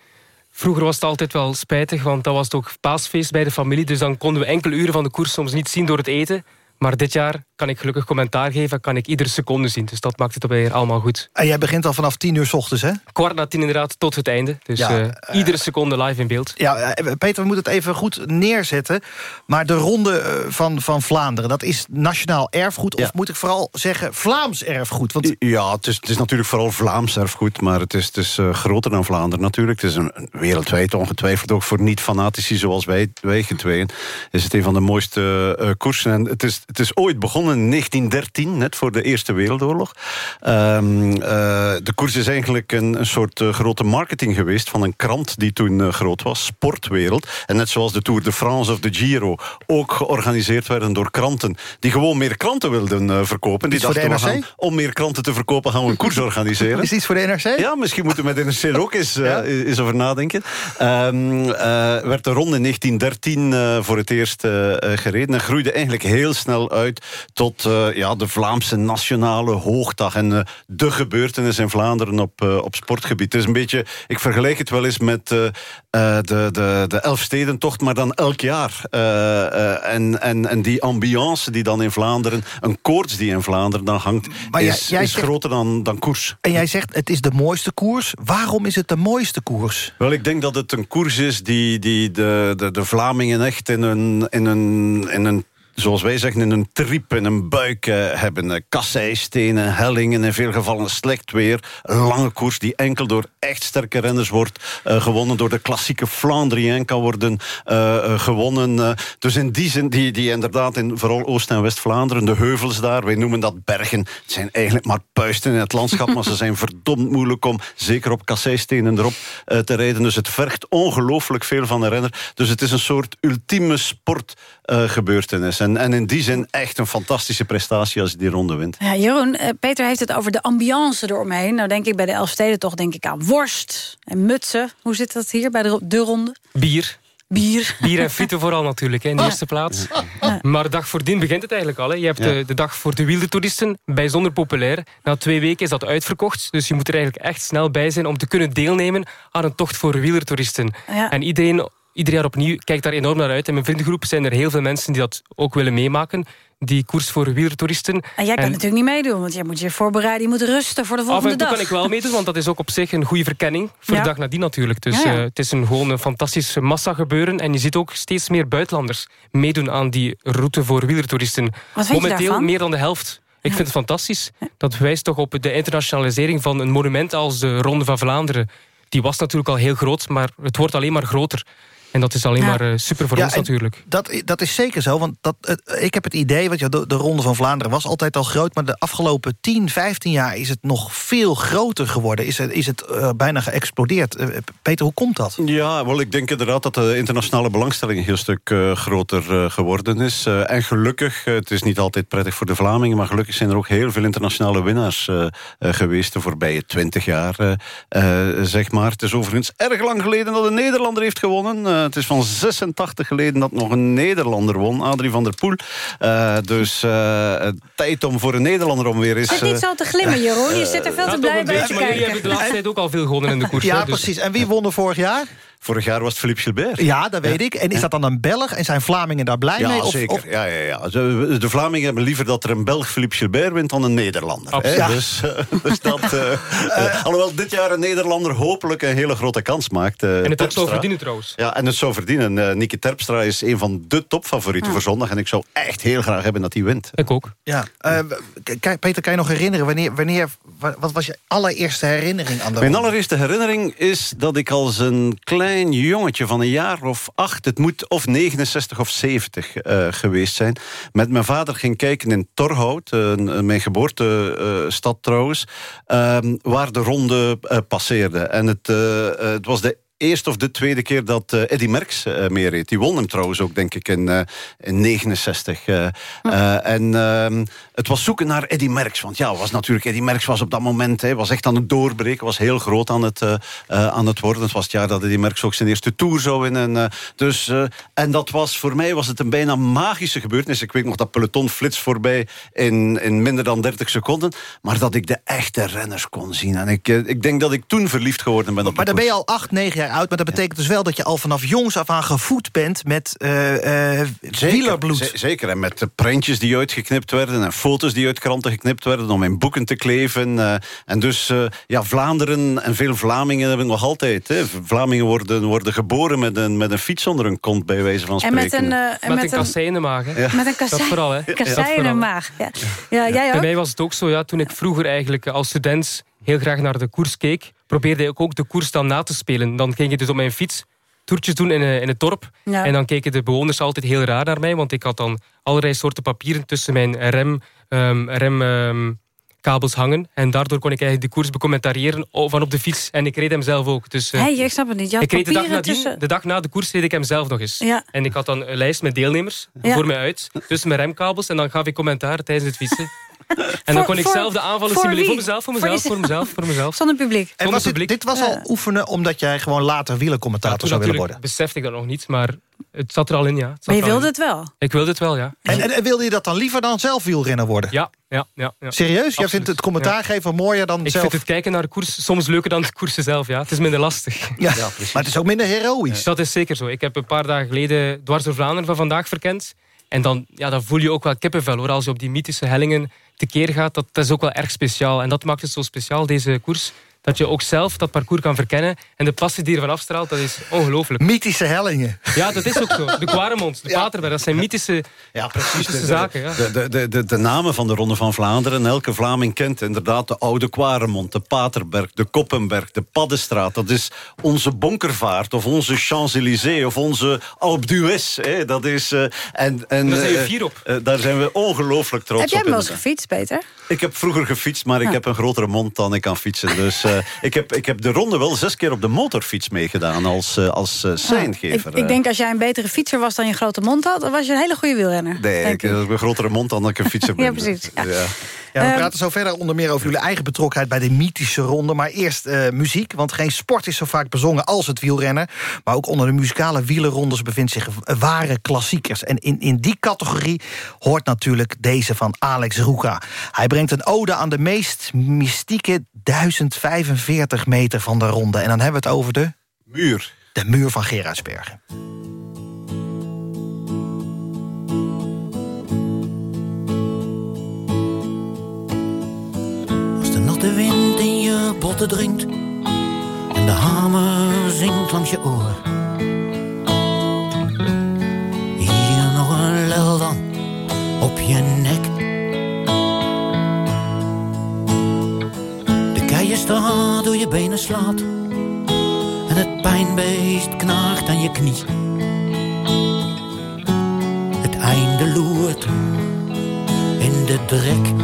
Vroeger was het altijd wel spijtig, want dat was het ook paasfeest bij de familie. Dus dan konden we enkele uren van de koers soms niet zien door het eten. Maar dit jaar kan ik gelukkig commentaar geven, kan ik iedere seconde zien. Dus dat maakt het weer allemaal goed. En jij begint al vanaf tien uur s ochtends, hè? Kwart na tien inderdaad, tot het einde. Dus Ja, eh, eh, iedere seconde live in beeld. Ja, eh, Peter, we moeten het even goed neerzetten. Maar de ronde van, van Vlaanderen, dat is nationaal erfgoed... of moet ik vooral zeggen Vlaams erfgoed? Want Ja, het is, het is natuurlijk vooral Vlaams erfgoed... maar het is, het is eh, groter dan Vlaanderen natuurlijk. Het is een, een wereldwijd ongetwijfeld ook voor niet-fanatici zoals wij, wij getweeën... is het een van de mooiste eh, koersen. En het is, het is ooit begonnen in 1913, net voor de Eerste Wereldoorlog. Ehm, eh, de koers is eigenlijk een, een soort eh, grote marketing geweest... van een krant die toen eh, groot was, Sportwereld. En net zoals de Tour de France of de Giro... ook georganiseerd werden door kranten... die gewoon meer kranten wilden verkopen. Die Iets dachten, we gaan- om meer kranten te verkopen gaan we een koers organiseren. Is iets voor de NRC? Ja, misschien moeten we met de NRC ook eens, eens over nadenken. Ehm, eh, werd de ronde in 1913 eh, voor het eerst gereden en groeide eigenlijk heel snel snel uit tot eh, ja, de Vlaamse nationale hoogdag. En eh, de gebeurtenis in Vlaanderen op, eh, op sportgebied. Het is een beetje, ik vergelijk het wel eens met de, de, de Elfstedentocht, maar dan elk jaar. En, en, en die ambiance die dan in Vlaanderen, een koorts die in Vlaanderen dan hangt, Maar jij- is, jij is zegt- groter dan, dan koers. En jij zegt, het is de mooiste koers. Waarom is het de mooiste koers? Wel, ik denk dat het een koers is die, die de, de, de Vlamingen echt in een, in een, in een zoals wij zeggen, in een triep, in een buik eh, hebben. Eh, kasseistenen, hellingen, in veel gevallen slecht weer. Een lange koers die enkel door echt sterke renners wordt eh, gewonnen. Door de klassieke Flandrien kan worden gewonnen. Dus in die zin, die, die inderdaad in vooral Oost- en West-Vlaanderen, de heuvels daar, wij noemen dat bergen. Het zijn eigenlijk maar puisten in het landschap, maar ze zijn verdomd moeilijk om, zeker op kasseistenen erop, te rijden. Dus het vergt ongelooflijk veel van de renner. Dus het is een soort ultieme sportgebeurtenis. en, en in die zin echt een fantastische prestatie als je die ronde wint. Ja, Jeroen, eh, Peter heeft het over de ambiance eromheen. Nou denk ik bij de Elfsteden toch denk ik aan worst en mutsen. Hoe zit dat hier bij de, de ronde? Bier. Bier. Bier en frieten vooral natuurlijk, hè, in de Oh. eerste plaats. Maar de dag voordien begint het eigenlijk al. Hè. Je hebt Ja. de, de dag voor de wielertoeristen, bijzonder populair. Na twee weken is dat uitverkocht. Dus je moet er eigenlijk echt snel bij zijn om te kunnen deelnemen aan een tocht voor wielertoeristen. Ja. En iedereen, ieder jaar opnieuw kijkt daar enorm naar uit. In mijn vriendengroep zijn er heel veel mensen die dat ook willen meemaken. Die koers voor wielertoeristen. En jij kan En- natuurlijk niet meedoen, want jij moet je voorbereiden. Je moet rusten voor de Af volgende en toe dag. kan ik wel meedoen, want dat is ook op zich een goede verkenning voor Ja. de dag nadien natuurlijk. Dus Ja, ja. eh, het is een, gewoon een fantastisch massa gebeuren. En je ziet ook steeds meer buitenlanders meedoen aan die route voor wielertoeristen. Wat vind je Momenteel meer dan de helft. Ik vind het fantastisch. Dat wijst toch op de internationalisering van een monument als de Ronde van Vlaanderen. Die was natuurlijk al heel groot, maar het wordt alleen maar groter. En dat is alleen Ja. maar eh, super voor Ja, ons natuurlijk. Dat, dat is zeker zo, want dat, ik heb het idee... Want ja, de, de Ronde van Vlaanderen was altijd al groot... maar de afgelopen 10, 15 jaar is het nog veel groter geworden. Is het, is het eh, bijna geëxplodeerd. Eh, Peter, hoe komt dat? Ja, wel, ik denk inderdaad dat de internationale belangstelling een heel stuk eh, groter eh, geworden is. Eh, en gelukkig, het is niet altijd prettig voor de Vlamingen... maar gelukkig zijn er ook heel veel internationale winnaars geweest... de voorbije twintig jaar, zeg maar. Het is overigens erg lang geleden dat een Nederlander heeft gewonnen. Het is van 86 geleden dat nog een Nederlander won, Adrie van der Poel. Eh, dus eh, tijd om voor een Nederlander om weer eens... Zit niet eh, zo te glimmen, Jeroen. Je zit er veel te blij bij te maar jullie kijken. hebben de laatste tijd ook al veel gewonnen in de koers. Ja, hè, dus- precies. En wie won er vorig jaar? Vorig jaar was het Philippe Gilbert. Ja, dat weet ik. En is dat dan een Belg? En zijn Vlamingen daar blij Ja, mee? Of- zeker. of- Ja, ja, ja. De, de Vlamingen hebben liever dat er een Belg Philippe Gilbert wint dan een Nederlander. hè. Absoluut. Dus, eh, dus dat... eh, eh, alhoewel dit jaar een Nederlander hopelijk een hele grote kans maakt. eh, En het ook Terpstra. zou verdienen trouwens. Ja, en het zou verdienen. Eh Nicky Terpstra is een van de topfavorieten voor zondag. En ik zou echt heel graag hebben dat hij wint. Ik ook. Ja. Eh, Peter, kan je nog herinneren... Wanneer, wanneer, wa- wat was je allereerste herinnering aan de Mijn allereerste herinnering is dat ik als een klein jongetje van een jaar of acht... het moet of 69 of 70 eh, geweest zijn... met mijn vader ging kijken in Torhout, eh, mijn geboortestad trouwens... ehm, waar de ronde passeerde. En het, het was de eerste of de tweede keer dat eh Eddy Merckx eh meereed. Die won hem trouwens ook, denk ik, in, eh, in 69. eh. Eh, en ehm, het was zoeken naar Eddy Merckx. Want ja, was natuurlijk, Eddy Merckx was op dat moment... Hij was echt aan het doorbreken, was heel groot aan het, aan het worden. Het was het jaar dat Eddy Merckx ook zijn eerste Tour zou winnen. dus, en dat was, voor mij was het een bijna magische gebeurtenis. Ik weet nog dat peloton flits voorbij in, in minder dan 30 seconden. Maar dat ik de echte renners kon zien. En ik, ik denk dat ik toen verliefd geworden ben op Maar dan ben je al acht, negen jaar oud. Maar dat betekent dus wel dat je al vanaf jongs af aan gevoed bent... met eh eh wielerbloed. Z- zeker, en met de prentjes die uitgeknipt werden... en foto's die uit kranten geknipt werden om in boeken te kleven. eh, en dus, eh, ja, Vlaanderen en veel Vlamingen hebben nog altijd... Hè. Vlamingen worden, worden geboren met een, met een fiets onder hun kont, bij wijze van En spreken. met een, en Met, met een een- kassei in de maag. Hè. Ja. Met een kassei, Dat vooral, hè. kassei Dat in vooral. de maag. Ja, ja jij Bij ook? mij was het ook zo, ja, toen ik vroeger eigenlijk als student heel graag naar de koers keek, probeerde ik ook de koers dan na te spelen. Dan ging je dus op mijn fiets toertjes doen in, eh, in het dorp. Ja. En dan keken de bewoners altijd heel raar naar mij, want ik had dan allerlei soorten papieren tussen mijn rem, rem kabels hangen. En daardoor kon ik eigenlijk de koers becommentariëren van op de fiets. En ik reed hem zelf ook. Dus, eh, Hé, ik snap het niet. Je ik reed de dag, nadien, tussen... de dag na de koers reed ik hem zelf nog eens. Ja. En ik had dan een lijst met deelnemers Ja. voor mij uit. Tussen mijn remkabels. En dan gaf ik commentaar tijdens het fietsen. En dan Voor- kon ik voor- zelf de aanvallen voor simuleren. Voor mezelf, voor mezelf, voor mezelf, voor mezelf. Zonder publiek. En Zonder was dit, publiek. dit was al oefenen omdat jij gewoon later wielercommentator Toen zou willen worden? besefte ik dat nog niet, maar het zat er al in, ja. Het zat Maar je wilde in. het wel? Ik wilde het wel, ja. En, en, en wilde je dat dan liever dan zelf wielrenner worden? Ja, ja, ja. ja. Serieus? Jij vindt het commentaar geven mooier dan Ik zelf? vind het kijken naar de koers soms leuker dan de koersen zelf, ja. Het is minder lastig. Ja, maar het is ook minder heroïsch. Dat is zeker zo. Ik heb een paar dagen geleden dwars door Vlaanderen van vandaag verkend. En dan, ja, dan voel je ook wel kippenvel hoor. Als je op die mythische hellingen tekeer gaat, dat, dat is ook wel erg speciaal. En dat maakt het zo speciaal, deze koers. Dat je ook zelf dat parcours kan verkennen. En de passie die ervan afstraalt, dat is ongelooflijk. Mythische hellingen. Ja, dat is ook zo. De Quaremont, de Paterberg, dat zijn mythische, ja, mythische zaken. Ja. De, de, de, de, de namen van de Ronde van Vlaanderen, elke Vlaming kent inderdaad de Oude Quaremont, de Paterberg, de Koppenberg, de Paddenstraat. Dat is onze Bonkervaart of onze Champs-Élysées of onze Alpe d'Huez. hè. Dat is... eh, en, en, Daar zijn we eh, fier op. eh, daar zijn we ongelooflijk trots Heb jij op. hem wel gefietst, Peter? Ik heb vroeger gefietst, maar ik heb een grotere mond dan ik kan fietsen. Dus eh, ik, heb, ik heb de ronde wel zes keer op de motorfiets meegedaan als, eh, als eh, seintgever. Ik, ik denk als jij een betere fietser was dan je grote mond had... was je een hele goede wielrenner. Nee, ik, ik heb een grotere mond dan ik een fietser ben. Ja, precies, ja. Ja. We Ehm, praten zo verder onder meer over jullie eigen betrokkenheid... bij de mythische ronde. Maar eerst eh, muziek, want geen sport is zo vaak bezongen als het wielrennen. Maar ook onder de muzikale wielerrondes bevindt zich ware klassiekers. En in, in die categorie hoort natuurlijk deze van Alex Ruka. Hij brengt een ode aan de meest mystieke 1045 meter van de ronde. En dan hebben we het over de... Muur. De muur van Gerardsbergen. Als de wind in je botten dringt en de hamer zingt langs je oor. Hier nog een lel dan op je nek. De keienstaart door je benen slaat en het pijnbeest knaagt aan je knie. Het einde loert in de drek.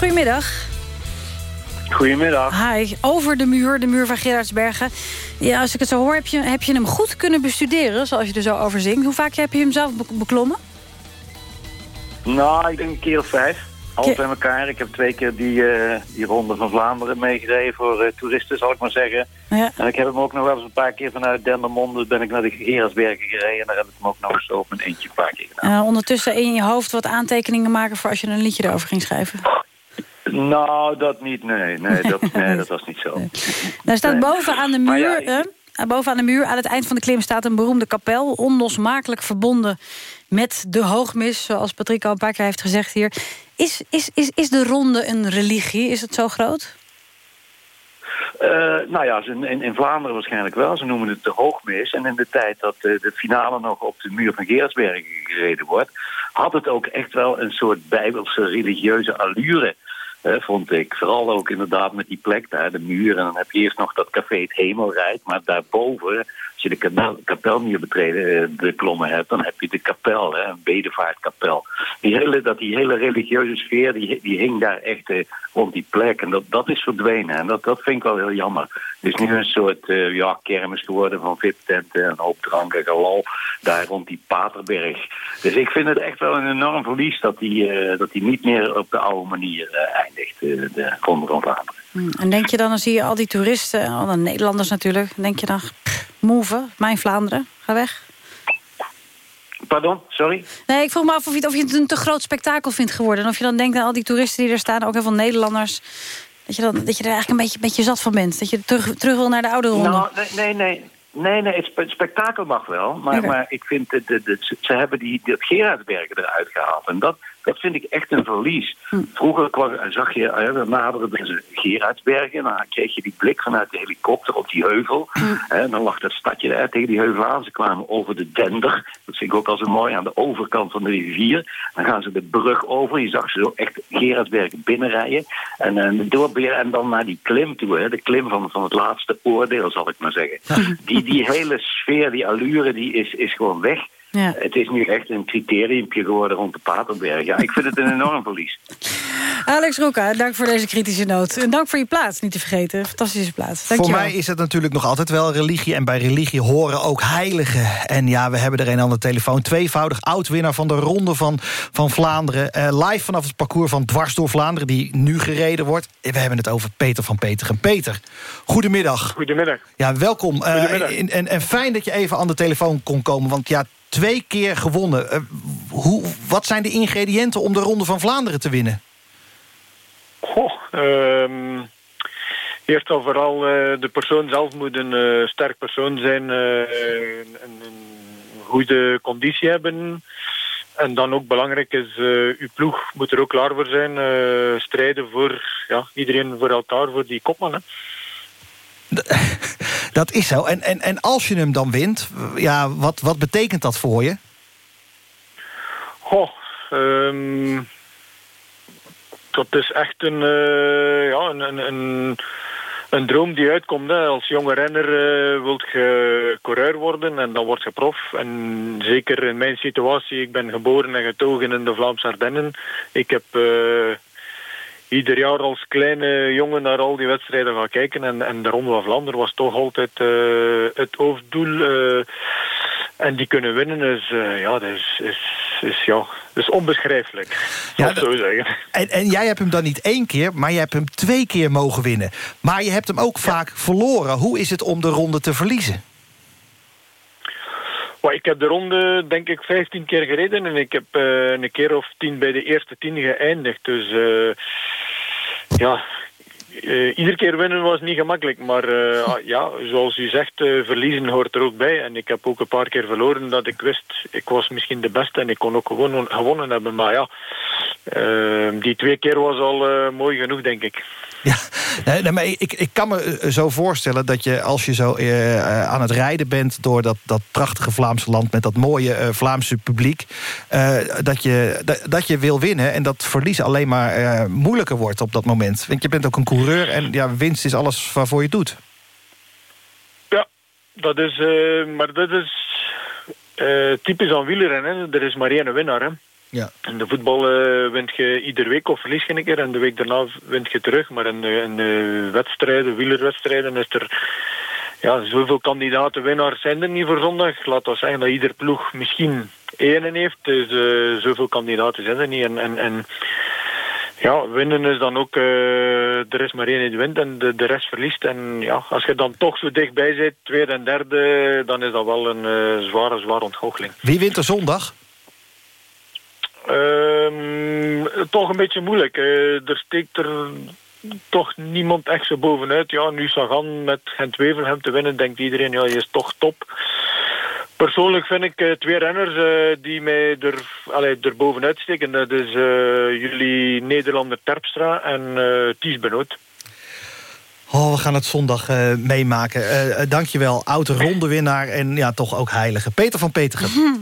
Goedemiddag. Goedemiddag. Hi. Over de muur, de muur van Gerardsbergen. Ja, als ik het zo hoor, heb je, heb je hem goed kunnen bestuderen... zoals je er zo over zingt. Hoe vaak heb je hem zelf be- beklommen? Nou, ik denk een keer of vijf. Alles bij elkaar. Ik heb twee keer die, eh, die ronde van Vlaanderen meegereden voor eh, toeristen, zal ik maar zeggen. Ja. En ik heb hem ook nog wel eens een paar keer vanuit Dendermonde ben ik naar de Gerardsbergen gereden. En daar heb ik hem ook nog eens over een eentje een paar keer gedaan. Ondertussen in je hoofd wat aantekeningen maken... voor als je een liedje erover ging schrijven. Nou, dat niet. Nee, nee, dat, nee, dat was niet zo. Daar staat Nee. boven aan de ja, muur... ik- eh, boven aan de muur, aan het eind van de klim, staat een beroemde kapel. Onlosmakelijk verbonden met de hoogmis, zoals Patrick al een paar keer heeft gezegd hier. Is, is, is, is de ronde een religie? Is het zo groot? Eh, nou ja, in, in Vlaanderen waarschijnlijk wel. Ze noemen het de hoogmis. En in de tijd dat de finale nog op de muur van Gerardsbergen gereden wordt... had het ook echt wel een soort bijbelse religieuze allure, vond ik. Vooral ook inderdaad met die plek daar, de muur. En dan heb je eerst nog dat café Het Hemelrijk. Maar daarboven, als je de kapel, kapelmuur betreden, eh, beklommen hebt... dan heb je de kapel, hè, een bedevaartkapel. Die hele, dat, die hele religieuze sfeer, die, die hing daar echt eh, rond die plek. En dat, dat is verdwenen. En dat, dat vind ik wel heel jammer. Het is nu een soort eh, kermis geworden van VIP-tenten en hoop en gelal. Daar rond die Paterberg. Dus ik vind het echt wel een enorm verlies dat die, eh, dat die niet meer op de oude manier eindigt. de Ronde van Vlaanderen. Hm, En denk je dan, dan zie je al die toeristen, al de Nederlanders natuurlijk... denk je dan, move, mijn Vlaanderen, ga weg? Pardon, sorry? Nee, ik vroeg me af of je, het- of je het een te groot spektakel vindt geworden. En of je dan denkt aan al die toeristen die er staan, ook heel veel Nederlanders... dat je, dan, dat je er eigenlijk een beetje, een beetje zat van bent. Dat je terug, terug wil naar de oude ronde. Nou, nee, nee, nee. Nee, nee, het spe- spektakel mag wel. Maar, maar ik vind, de, de, de- ze- hebben die, die Gerardsbergen eruit gehaald. En dat, dat vind ik echt een verlies. Vroeger kwam, zag je, eh, we naderden deze Gerardsbergen... en dan kreeg je die blik vanuit de helikopter op die heuvel. En dan lag dat stadje daar tegen die heuvel aan. Ze kwamen over de Dender. Dat vind ik ook al zo mooi, aan de overkant van de rivier. Dan gaan ze de brug over. Je zag ze zo echt Gerardsbergen binnenrijden. En, en, door, en dan naar die klim toe, hè, de klim van, van het laatste oordeel, zal ik maar zeggen. Die, die hele sfeer, die allure, die is, is gewoon weg. Ja. Het is nu echt een criteriumpje geworden rond de Paterberg. Ja, ik vind het een enorm verlies. Alex Roeka, dank voor deze kritische noot. En dank voor je plaats, niet te vergeten. Fantastische plaats. Dank Voor je wel. mij is het natuurlijk nog altijd wel religie. En bij religie horen ook heiligen. En ja, we hebben er een aan de telefoon. Tweevoudig oud-winnaar van de Ronde van, van Vlaanderen. Eh, live vanaf het parcours van Dwars door Vlaanderen... die nu gereden wordt. We hebben het over Peter van Peter. Peter, goedemiddag. Goedemiddag. Ja, welkom. Eh, Goedemiddag. en, en, en fijn dat je even aan de telefoon kon komen. Want ja, twee keer gewonnen. Eh, hoe, wat zijn de ingrediënten om de Ronde van Vlaanderen te winnen? Ehm, eerst en vooral eh, de persoon zelf moet een eh, sterk persoon zijn, een, een, goede conditie hebben. En dan ook belangrijk is, eh, uw ploeg moet er ook klaar voor zijn. strijden voor ja, iedereen voor elkaar, voor die kopman. Hè. Dat is zo. En, en, en als je hem dan wint, ja, wat, wat betekent dat voor je? Goh, ehm, dat is echt een, eh, ja, een, een, een, droom die uitkomt. Hè. Als jonge renner eh wilt je coureur worden en dan word je prof. En zeker in mijn situatie, ik ben geboren en getogen in de Vlaamse Ardennen. Ik heb eh, ieder jaar als kleine jongen naar al die wedstrijden gaan kijken. En, en de Ronde van Vlaanderen was toch altijd eh, het hoofddoel. eh, en die kunnen winnen is, eh, ja, dat is, is, is, ja, is onbeschrijfelijk. Ja, zo zeggen. En, en jij hebt hem dan niet één keer, maar je hebt hem twee keer mogen winnen. Maar je hebt hem ook vaak verloren. Hoe is het om de ronde te verliezen? Maar ik heb de ronde denk ik 15 keer gereden en ik heb eh, een keer of tien bij de eerste tien geëindigd. Dus eh, ja, eh, iedere keer winnen was niet gemakkelijk. Maar eh, ah, ja, zoals u zegt, eh, verliezen hoort er ook bij. En ik heb ook een paar keer verloren dat ik wist, ik was misschien de beste en ik kon ook gewoon gewonnen hebben. Maar ja, die twee keer was al mooi genoeg, denk ik. Nee, nee, maar ik, ik kan me zo voorstellen dat je als je zo aan het rijden bent... door dat, dat prachtige Vlaamse land met dat mooie Vlaamse publiek... dat, je, dat, je wil winnen en dat verliezen alleen maar moeilijker wordt op dat moment. Want je bent ook een coureur en ja, winst is alles waarvoor je het doet. Ja, dat is, eh, maar dat is eh, typisch aan wielrennen. Er is maar één winnaar. Hè. Ja. In de voetbal eh, wint je iedere week of verlies je een keer en de week daarna wint je terug. Maar in, de- in de wedstrijden, wielerwedstrijden, is er ja, zoveel kandidaten winnaars zijn er niet voor zondag. Laat dat zeggen dat ieder ploeg misschien één heeft. Dus eh, zoveel kandidaten zijn er niet. En, en, en ja, winnen is dan ook, eh, er is maar één die wint en de, de rest verliest. En ja, als je dan toch zo dichtbij zit, tweede en derde, dan is dat wel een eh, zware, zware ontgoocheling. Wie wint er zondag? Ehm, toch een beetje moeilijk. Eh, er steekt er toch niemand echt zo bovenuit. Ja, nu Sagan met Gent-Wevelgem te winnen, denkt iedereen, ja, je is toch top. Persoonlijk vind ik eh, twee renners eh, die mij er, allee, er bovenuit steken. Dat is eh, jullie Nederlander Terpstra en eh Ties Benoot. Oh, we gaan het zondag eh, meemaken. Eh eh, dankjewel, oude rondewinnaar en ja, toch ook heilige. Peter van Petergem.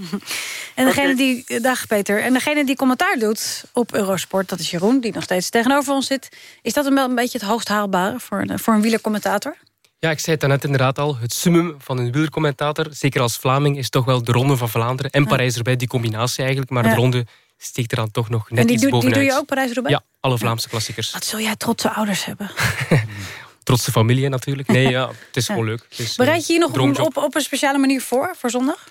En degene die, dag Peter, en degene die commentaar doet op Eurosport, dat is Jeroen, die nog steeds tegenover ons zit. Is dat een beetje het hoogst haalbare voor een, voor een wielercommentator? Ja, ik zei het daarnet inderdaad al. Het summum van een wielercommentator, zeker als Vlaming, is toch wel de Ronde van Vlaanderen. En. Parijs erbij, die combinatie eigenlijk. Maar de Ronde steekt er dan toch nog net en die, iets doe- die bovenuit. doe je ook Parijs-Roubaix? Ja, alle Vlaamse klassiekers. Wat zul jij trotse ouders hebben? Trotse familie natuurlijk. Nee, ja, het is gewoon leuk. Is, Bereid je je nog een op, op, op een speciale manier voor, voor zondag?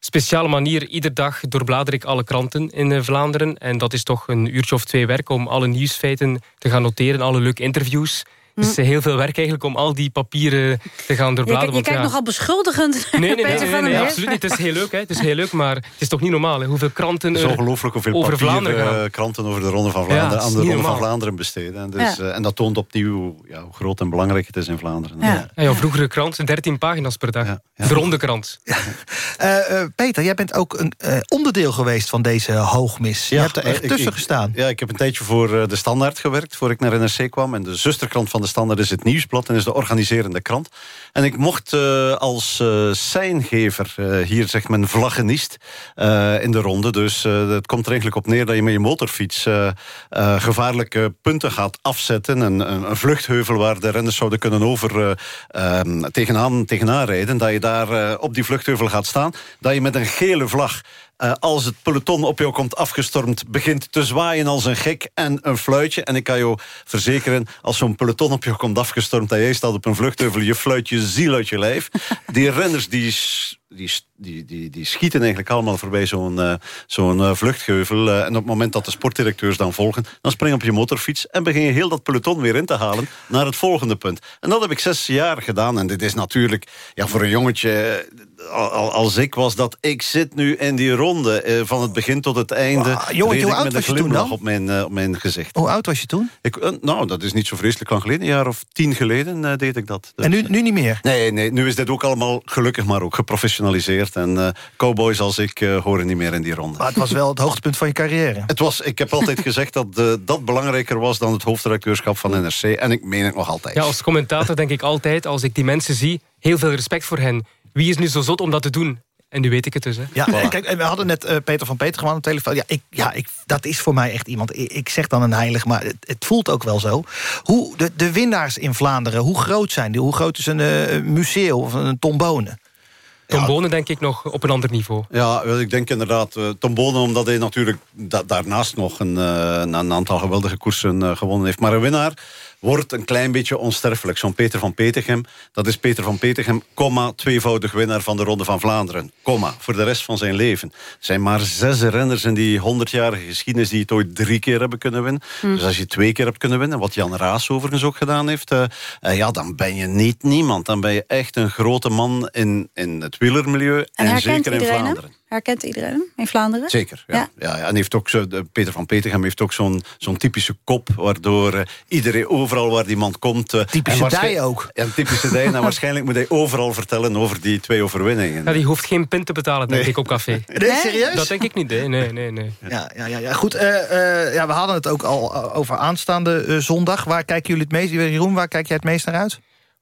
speciale manier. Iedere dag doorblader ik alle kranten in eh, Vlaanderen. En dat is toch een uurtje of twee werk om alle nieuwsfeiten te gaan noteren. Alle leuke interviews. Het is eh, heel veel werk eigenlijk om al die papieren te gaan Je, doorbladeren. je want kijkt ja, nogal beschuldigend naar Nee, nee, nee, Peter nee, van nee, absoluut niet. Het is heel leuk, hè. Het is heel leuk, maar het is toch niet normaal hè, hoeveel kranten Het is er ongelooflijk hoeveel over papier, Vlaanderen gaan. eh, kranten over de Ronde van Ja, Vlaanderen is aan de Ronde van. Vlaanderen besteden. En, dus, Ja. eh, en dat toont opnieuw ja, hoe groot en belangrijk het is in Vlaanderen. Ja. Ja, vroegere krant, 13 pagina's per dag. De ronde krant. Eh, eh, Peter, jij bent ook een eh, onderdeel geweest van deze hoogmis. je hebt er echt ik- tussen ik- gestaan. Ja, ik heb een tijdje voor de Standaard gewerkt... voor ik naar NRC kwam. En de zusterkrant van de Standaard is het Nieuwsblad... en is de organiserende krant. En ik mocht eh, als eh seingever, eh, hier zegt men vlaggenist... in de ronde. Dus het komt er eigenlijk op neer dat je met je motorfiets... gevaarlijke punten gaat afzetten. Een, een, een vluchtheuvel waar de renners zouden kunnen over eh, ehm, tegenaan, tegenaan rijden. Dat je daar op die vluchtheuvel gaat staan. Dat je met een gele vlag eh, als het peloton op jou komt afgestormd... begint te zwaaien als een gek en een fluitje. En ik kan jou verzekeren, als zo'n peloton op jou komt afgestormd... en jij staat op een vluchtheuvel, je fluit je ziel uit je lijf. Die renners die, die, die, die, die schieten eigenlijk allemaal voorbij zo'n eh, zo'n eh, vluchtheuvel. Eh, en op het moment dat de sportdirecteurs dan volgen... dan spring je op je motorfiets en begin je heel dat peloton weer in te halen... naar het volgende punt. En dat heb ik zes jaar gedaan. En dit is natuurlijk ja, voor een jongetje... al- al- als ik was dat ik zit nu in die ronde van het begin tot het einde. Wauw, jongetje, hoe oud met was een je toen dan? op mijn, op mijn gezicht. Hoe oud was je toen? Ik, nou, dat is niet zo vreselijk lang geleden. Een jaar of tien geleden deed ik dat. En nu, nu niet meer? Nee, nee, nu is dit ook allemaal gelukkig maar ook geprofessionaliseerd. En eh, cowboys als ik eh, horen niet meer in die ronde. Maar het was wel het hoogtepunt van je carrière. Het was, ik heb altijd gezegd dat eh, dat belangrijker was dan het hoofdredacteurschap van NRC. En ik meen het nog altijd. Ja, als commentator denk ik altijd, als ik die mensen zie... heel veel respect voor hen. Wie is nu zo zot om dat te doen? En nu weet ik het dus. Hè. Ja, en kijk, we hadden net eh, Peter van Peter aan de telefoon. Ja, ik, ja ik, dat is voor mij echt iemand. Ik, ik zeg dan een heilig, maar het, het voelt ook wel zo. Hoe, de, de winnaars in Vlaanderen, hoe groot zijn die? Hoe groot is een eh museum of een tombone? Tombonen denk ik nog op een ander niveau. Ja, ik denk inderdaad uh, Tom Bonen, omdat hij natuurlijk da daarnaast nog een, uh, een aantal geweldige koersen uh, gewonnen heeft. Maar een winnaar wordt een klein beetje onsterfelijk. Zo'n Peter van Petegem, dat is Peter van Petegem, comma, tweevoudig winnaar van de Ronde van Vlaanderen. Comma, voor de rest van zijn leven. Er zijn maar zes renners in die honderdjarige geschiedenis die het ooit drie keer hebben kunnen winnen. Hm. Dus als je twee keer hebt kunnen winnen, wat Jan Raas overigens ook gedaan heeft, uh, ja, dan ben je niet niemand. Dan ben je echt een grote man in, in het wielermilieu en, en zeker in Vlaanderen. Herkent iedereen hem in Vlaanderen? Zeker, ja. ja. En heeft ook zo, Peter van Petegem heeft ook zo'n zo'n typische kop... waardoor uh, iedereen, overal waar die man komt... Uh, typische dij ook. Ja, een typische dij. en waarschijnlijk moet hij overal vertellen over die twee overwinningen. Ja, die hoeft geen pint te betalen, denk Nee. ik, op café. Nee, serieus? Dat denk ik niet, nee, nee, nee. nee. Ja, ja, ja, ja. goed. Uh, uh, ja, we hadden het ook al over aanstaande uh, zondag. Waar kijken jullie het meest? Jeroen, waar kijk jij het meest naar uit?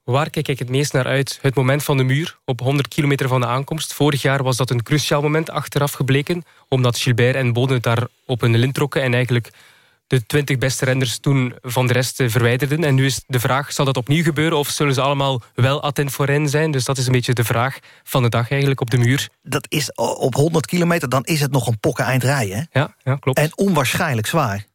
Waar kijk ik het meest naar uit? Het moment van de muur, op 100 kilometer van de aankomst. Vorig jaar was dat een cruciaal moment achteraf gebleken. Omdat Gilbert en Boden daar op hun lint trokken... en eigenlijk de 20 beste renners toen van de rest eh, verwijderden. En nu is de vraag, zal dat opnieuw gebeuren... of zullen ze allemaal wel attent voor ren zijn? Dus dat is een beetje de vraag van de dag eigenlijk op de muur. Dat is o- op 100 kilometer, dan is het nog een pokken eind rijden. Ja, ja klopt. En onwaarschijnlijk zwaar.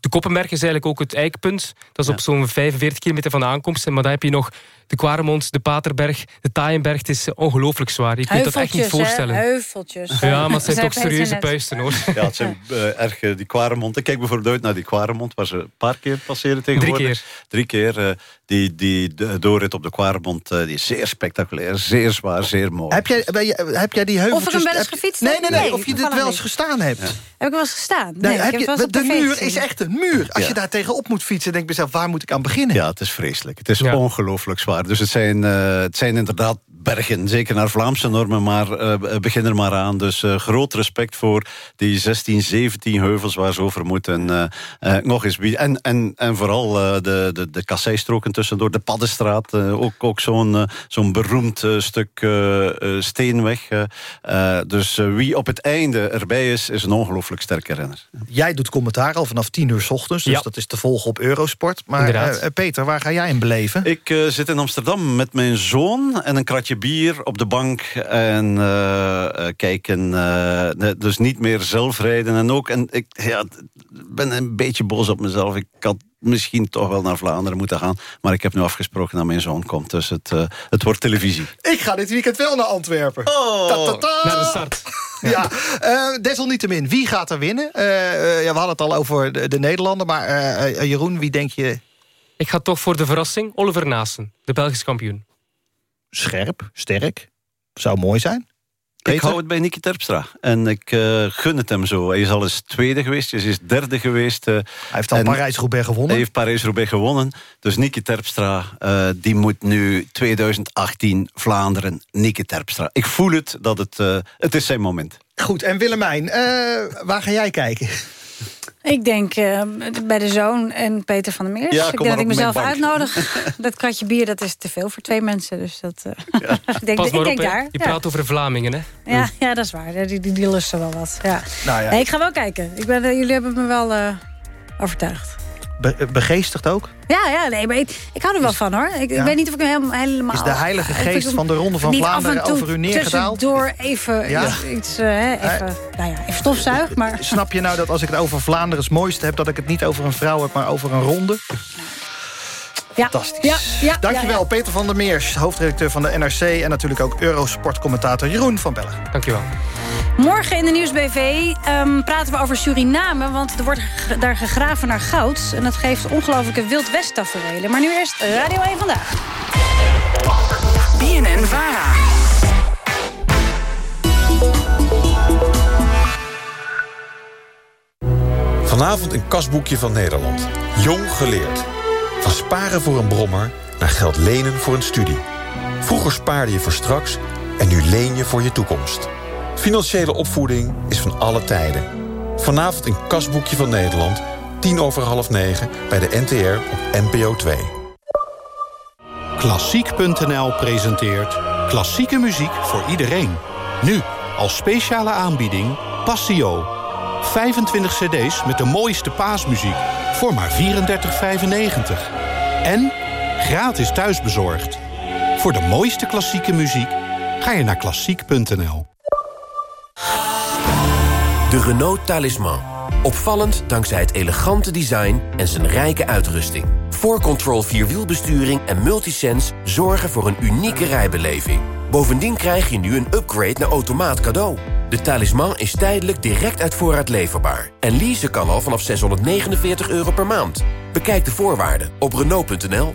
De Koppenberg is eigenlijk ook het eikpunt. Dat is op zo'n 45 kilometer van de aankomst. Maar dan heb je nog de Kwaremond, de Paterberg, de Taaienberg. Het is ongelooflijk zwaar. Je kunt dat echt niet hè, voorstellen. heuveltjes. Ja, maar het zijn Zij toch serieuze puisten, hoor. Ja, het zijn eh, erg eh, die Quaremont. Ik kijk bijvoorbeeld uit naar die Quaremont, waar ze een paar keer passeren tegenwoordig. keer. Drie keer. eh, die, die de doorrit op de Quaremont, eh, die is zeer spectaculair, zeer zwaar, zeer mooi. Heb jij, ben je- heb jij die heuveltjes... Of ik hem wel eens gefietst Nee, heb? nee, nee. Nee, of je dit wel eens gestaan hebt. Heb ik wel eens gestaan? Nee, Nee, ik heb je, het wel eens de muur is echt een muur. Als Ja. je daar tegenop moet fietsen, denk ik mezelf, waar moet ik aan beginnen? Ja, het is vreselijk. Het is ongelooflijk zwaar. Dus het zijn, eh, het zijn inderdaad bergen, zeker naar Vlaamse normen, maar eh, begin er maar aan. Dus eh, groot respect voor die 16, 17 heuvels waar ze over moeten. eh, eh, nog eens wie- en, en, en vooral eh, de, de, de kasseistroken tussendoor, de Paddenstraat, eh, ook, ook zo'n eh, zo'n beroemd eh, stuk eh, eh, steenweg. eh. Eh, dus eh, wie op het einde erbij is, is een ongelooflijk sterke renner. Jij doet commentaar al vanaf 10 uur s ochtends, dus Ja. dat is te volgen op Eurosport. Maar eh, eh, Peter, waar ga jij in beleven? Ik eh, zit in Amsterdam met mijn zoon en een kratje bier op de bank. En eh, eh, kijken, eh, dus niet meer zelf rijden. En ook, en ik ja, ben een beetje boos op mezelf. Ik had misschien toch wel naar Vlaanderen moeten gaan. Maar ik heb nu afgesproken dat mijn zoon komt. Dus het, eh, het wordt televisie. Ik ga dit weekend wel naar Antwerpen. Oh. Naar de start. Ja, eh, desalniettemin, wie gaat er winnen? Eh, eh, ja, we hadden het al over de, de Nederlander, maar Jeroen, wie denk je Ik ga toch voor de verrassing Oliver Naassen, de Belgisch kampioen. scherp, sterk? Zou mooi zijn. Ik hou het bij Nicky Terpstra. En ik eh, gun het hem zo. Hij is al eens tweede geweest, hij is derde geweest. hij heeft al Parijs-Roubaix gewonnen. Hij heeft Parijs-Roubaix gewonnen. Dus Nicky Terpstra, eh, die moet nu 2018 Vlaanderen. Nicky Terpstra. Ik voel het, dat het, eh, het is zijn moment. Goed, en Willemijn, eh, waar ga jij kijken? Ik denk eh, bij de zoon en Peter van der Meers. Ja, ik denk dat ik mezelf uitnodig. dat kratje bier, dat is te veel voor twee mensen. Dus dat, eh, ik denk, Pas ik denk op, hè. daar. Je ja. praat over Vlamingen, hè. Ja, ja, dat is waar. Die, die, die lusten wel wat. Ja. Nou ja. Nee, ik ga wel kijken. Ik ben, eh, jullie hebben me wel eh, overtuigd. Be- eh, begeestigd ook? Ja, ja nee, maar ik, ik hou er wel van hoor. Ik, Ja. ik weet niet of ik hem helemaal... helemaal Is de heilige ik geest van de Ronde van niet af Vlaanderen en toe over u neergedaald? tussendoor even Ja? iets... iets eh, hè, even, nou ja, even stofzuig, maar... Snap je nou dat als ik het over Vlaanderen's mooiste heb... dat ik het niet over een vrouw heb, maar over een ronde? Ja. Fantastisch. Ja, ja, Dankjewel, ja, ja. Peter van der Meers, hoofdredacteur van de NRC... en natuurlijk ook Eurosport-commentator Jeroen van Bellen. Dankjewel. Morgen in de Nieuwsbv ehm, praten we over Suriname... want er wordt daar gegraven naar goud. En dat geeft ongelooflijke Wild West tafereelen. Maar nu eerst Radio 1 Vandaag. BNN Vara. Vanavond een kasboekje van Nederland. Jong geleerd. Van sparen voor een brommer naar geld lenen voor een studie. Vroeger spaarde je voor straks en nu leen je voor je toekomst. Financiële opvoeding is van alle tijden. Vanavond een kasboekje van Nederland. tien over half negen bij de NTR op NPO 2. Klassiek.nl presenteert klassieke muziek voor iedereen. Nu als speciale aanbieding Passio. 25 cd's met de mooiste paasmuziek voor maar 34,95. En gratis thuisbezorgd. Voor de mooiste klassieke muziek ga je naar klassiek.nl. De Renault Talisman. Opvallend dankzij het elegante design en zijn rijke uitrusting. 4Control Vierwielbesturing en Multisense zorgen voor een unieke rijbeleving. Bovendien krijg je nu een upgrade naar automaat cadeau. De Talisman is tijdelijk direct uit voorraad leverbaar. En leasen kan al vanaf 649 euro per maand. Bekijk de voorwaarden op Renault.nl.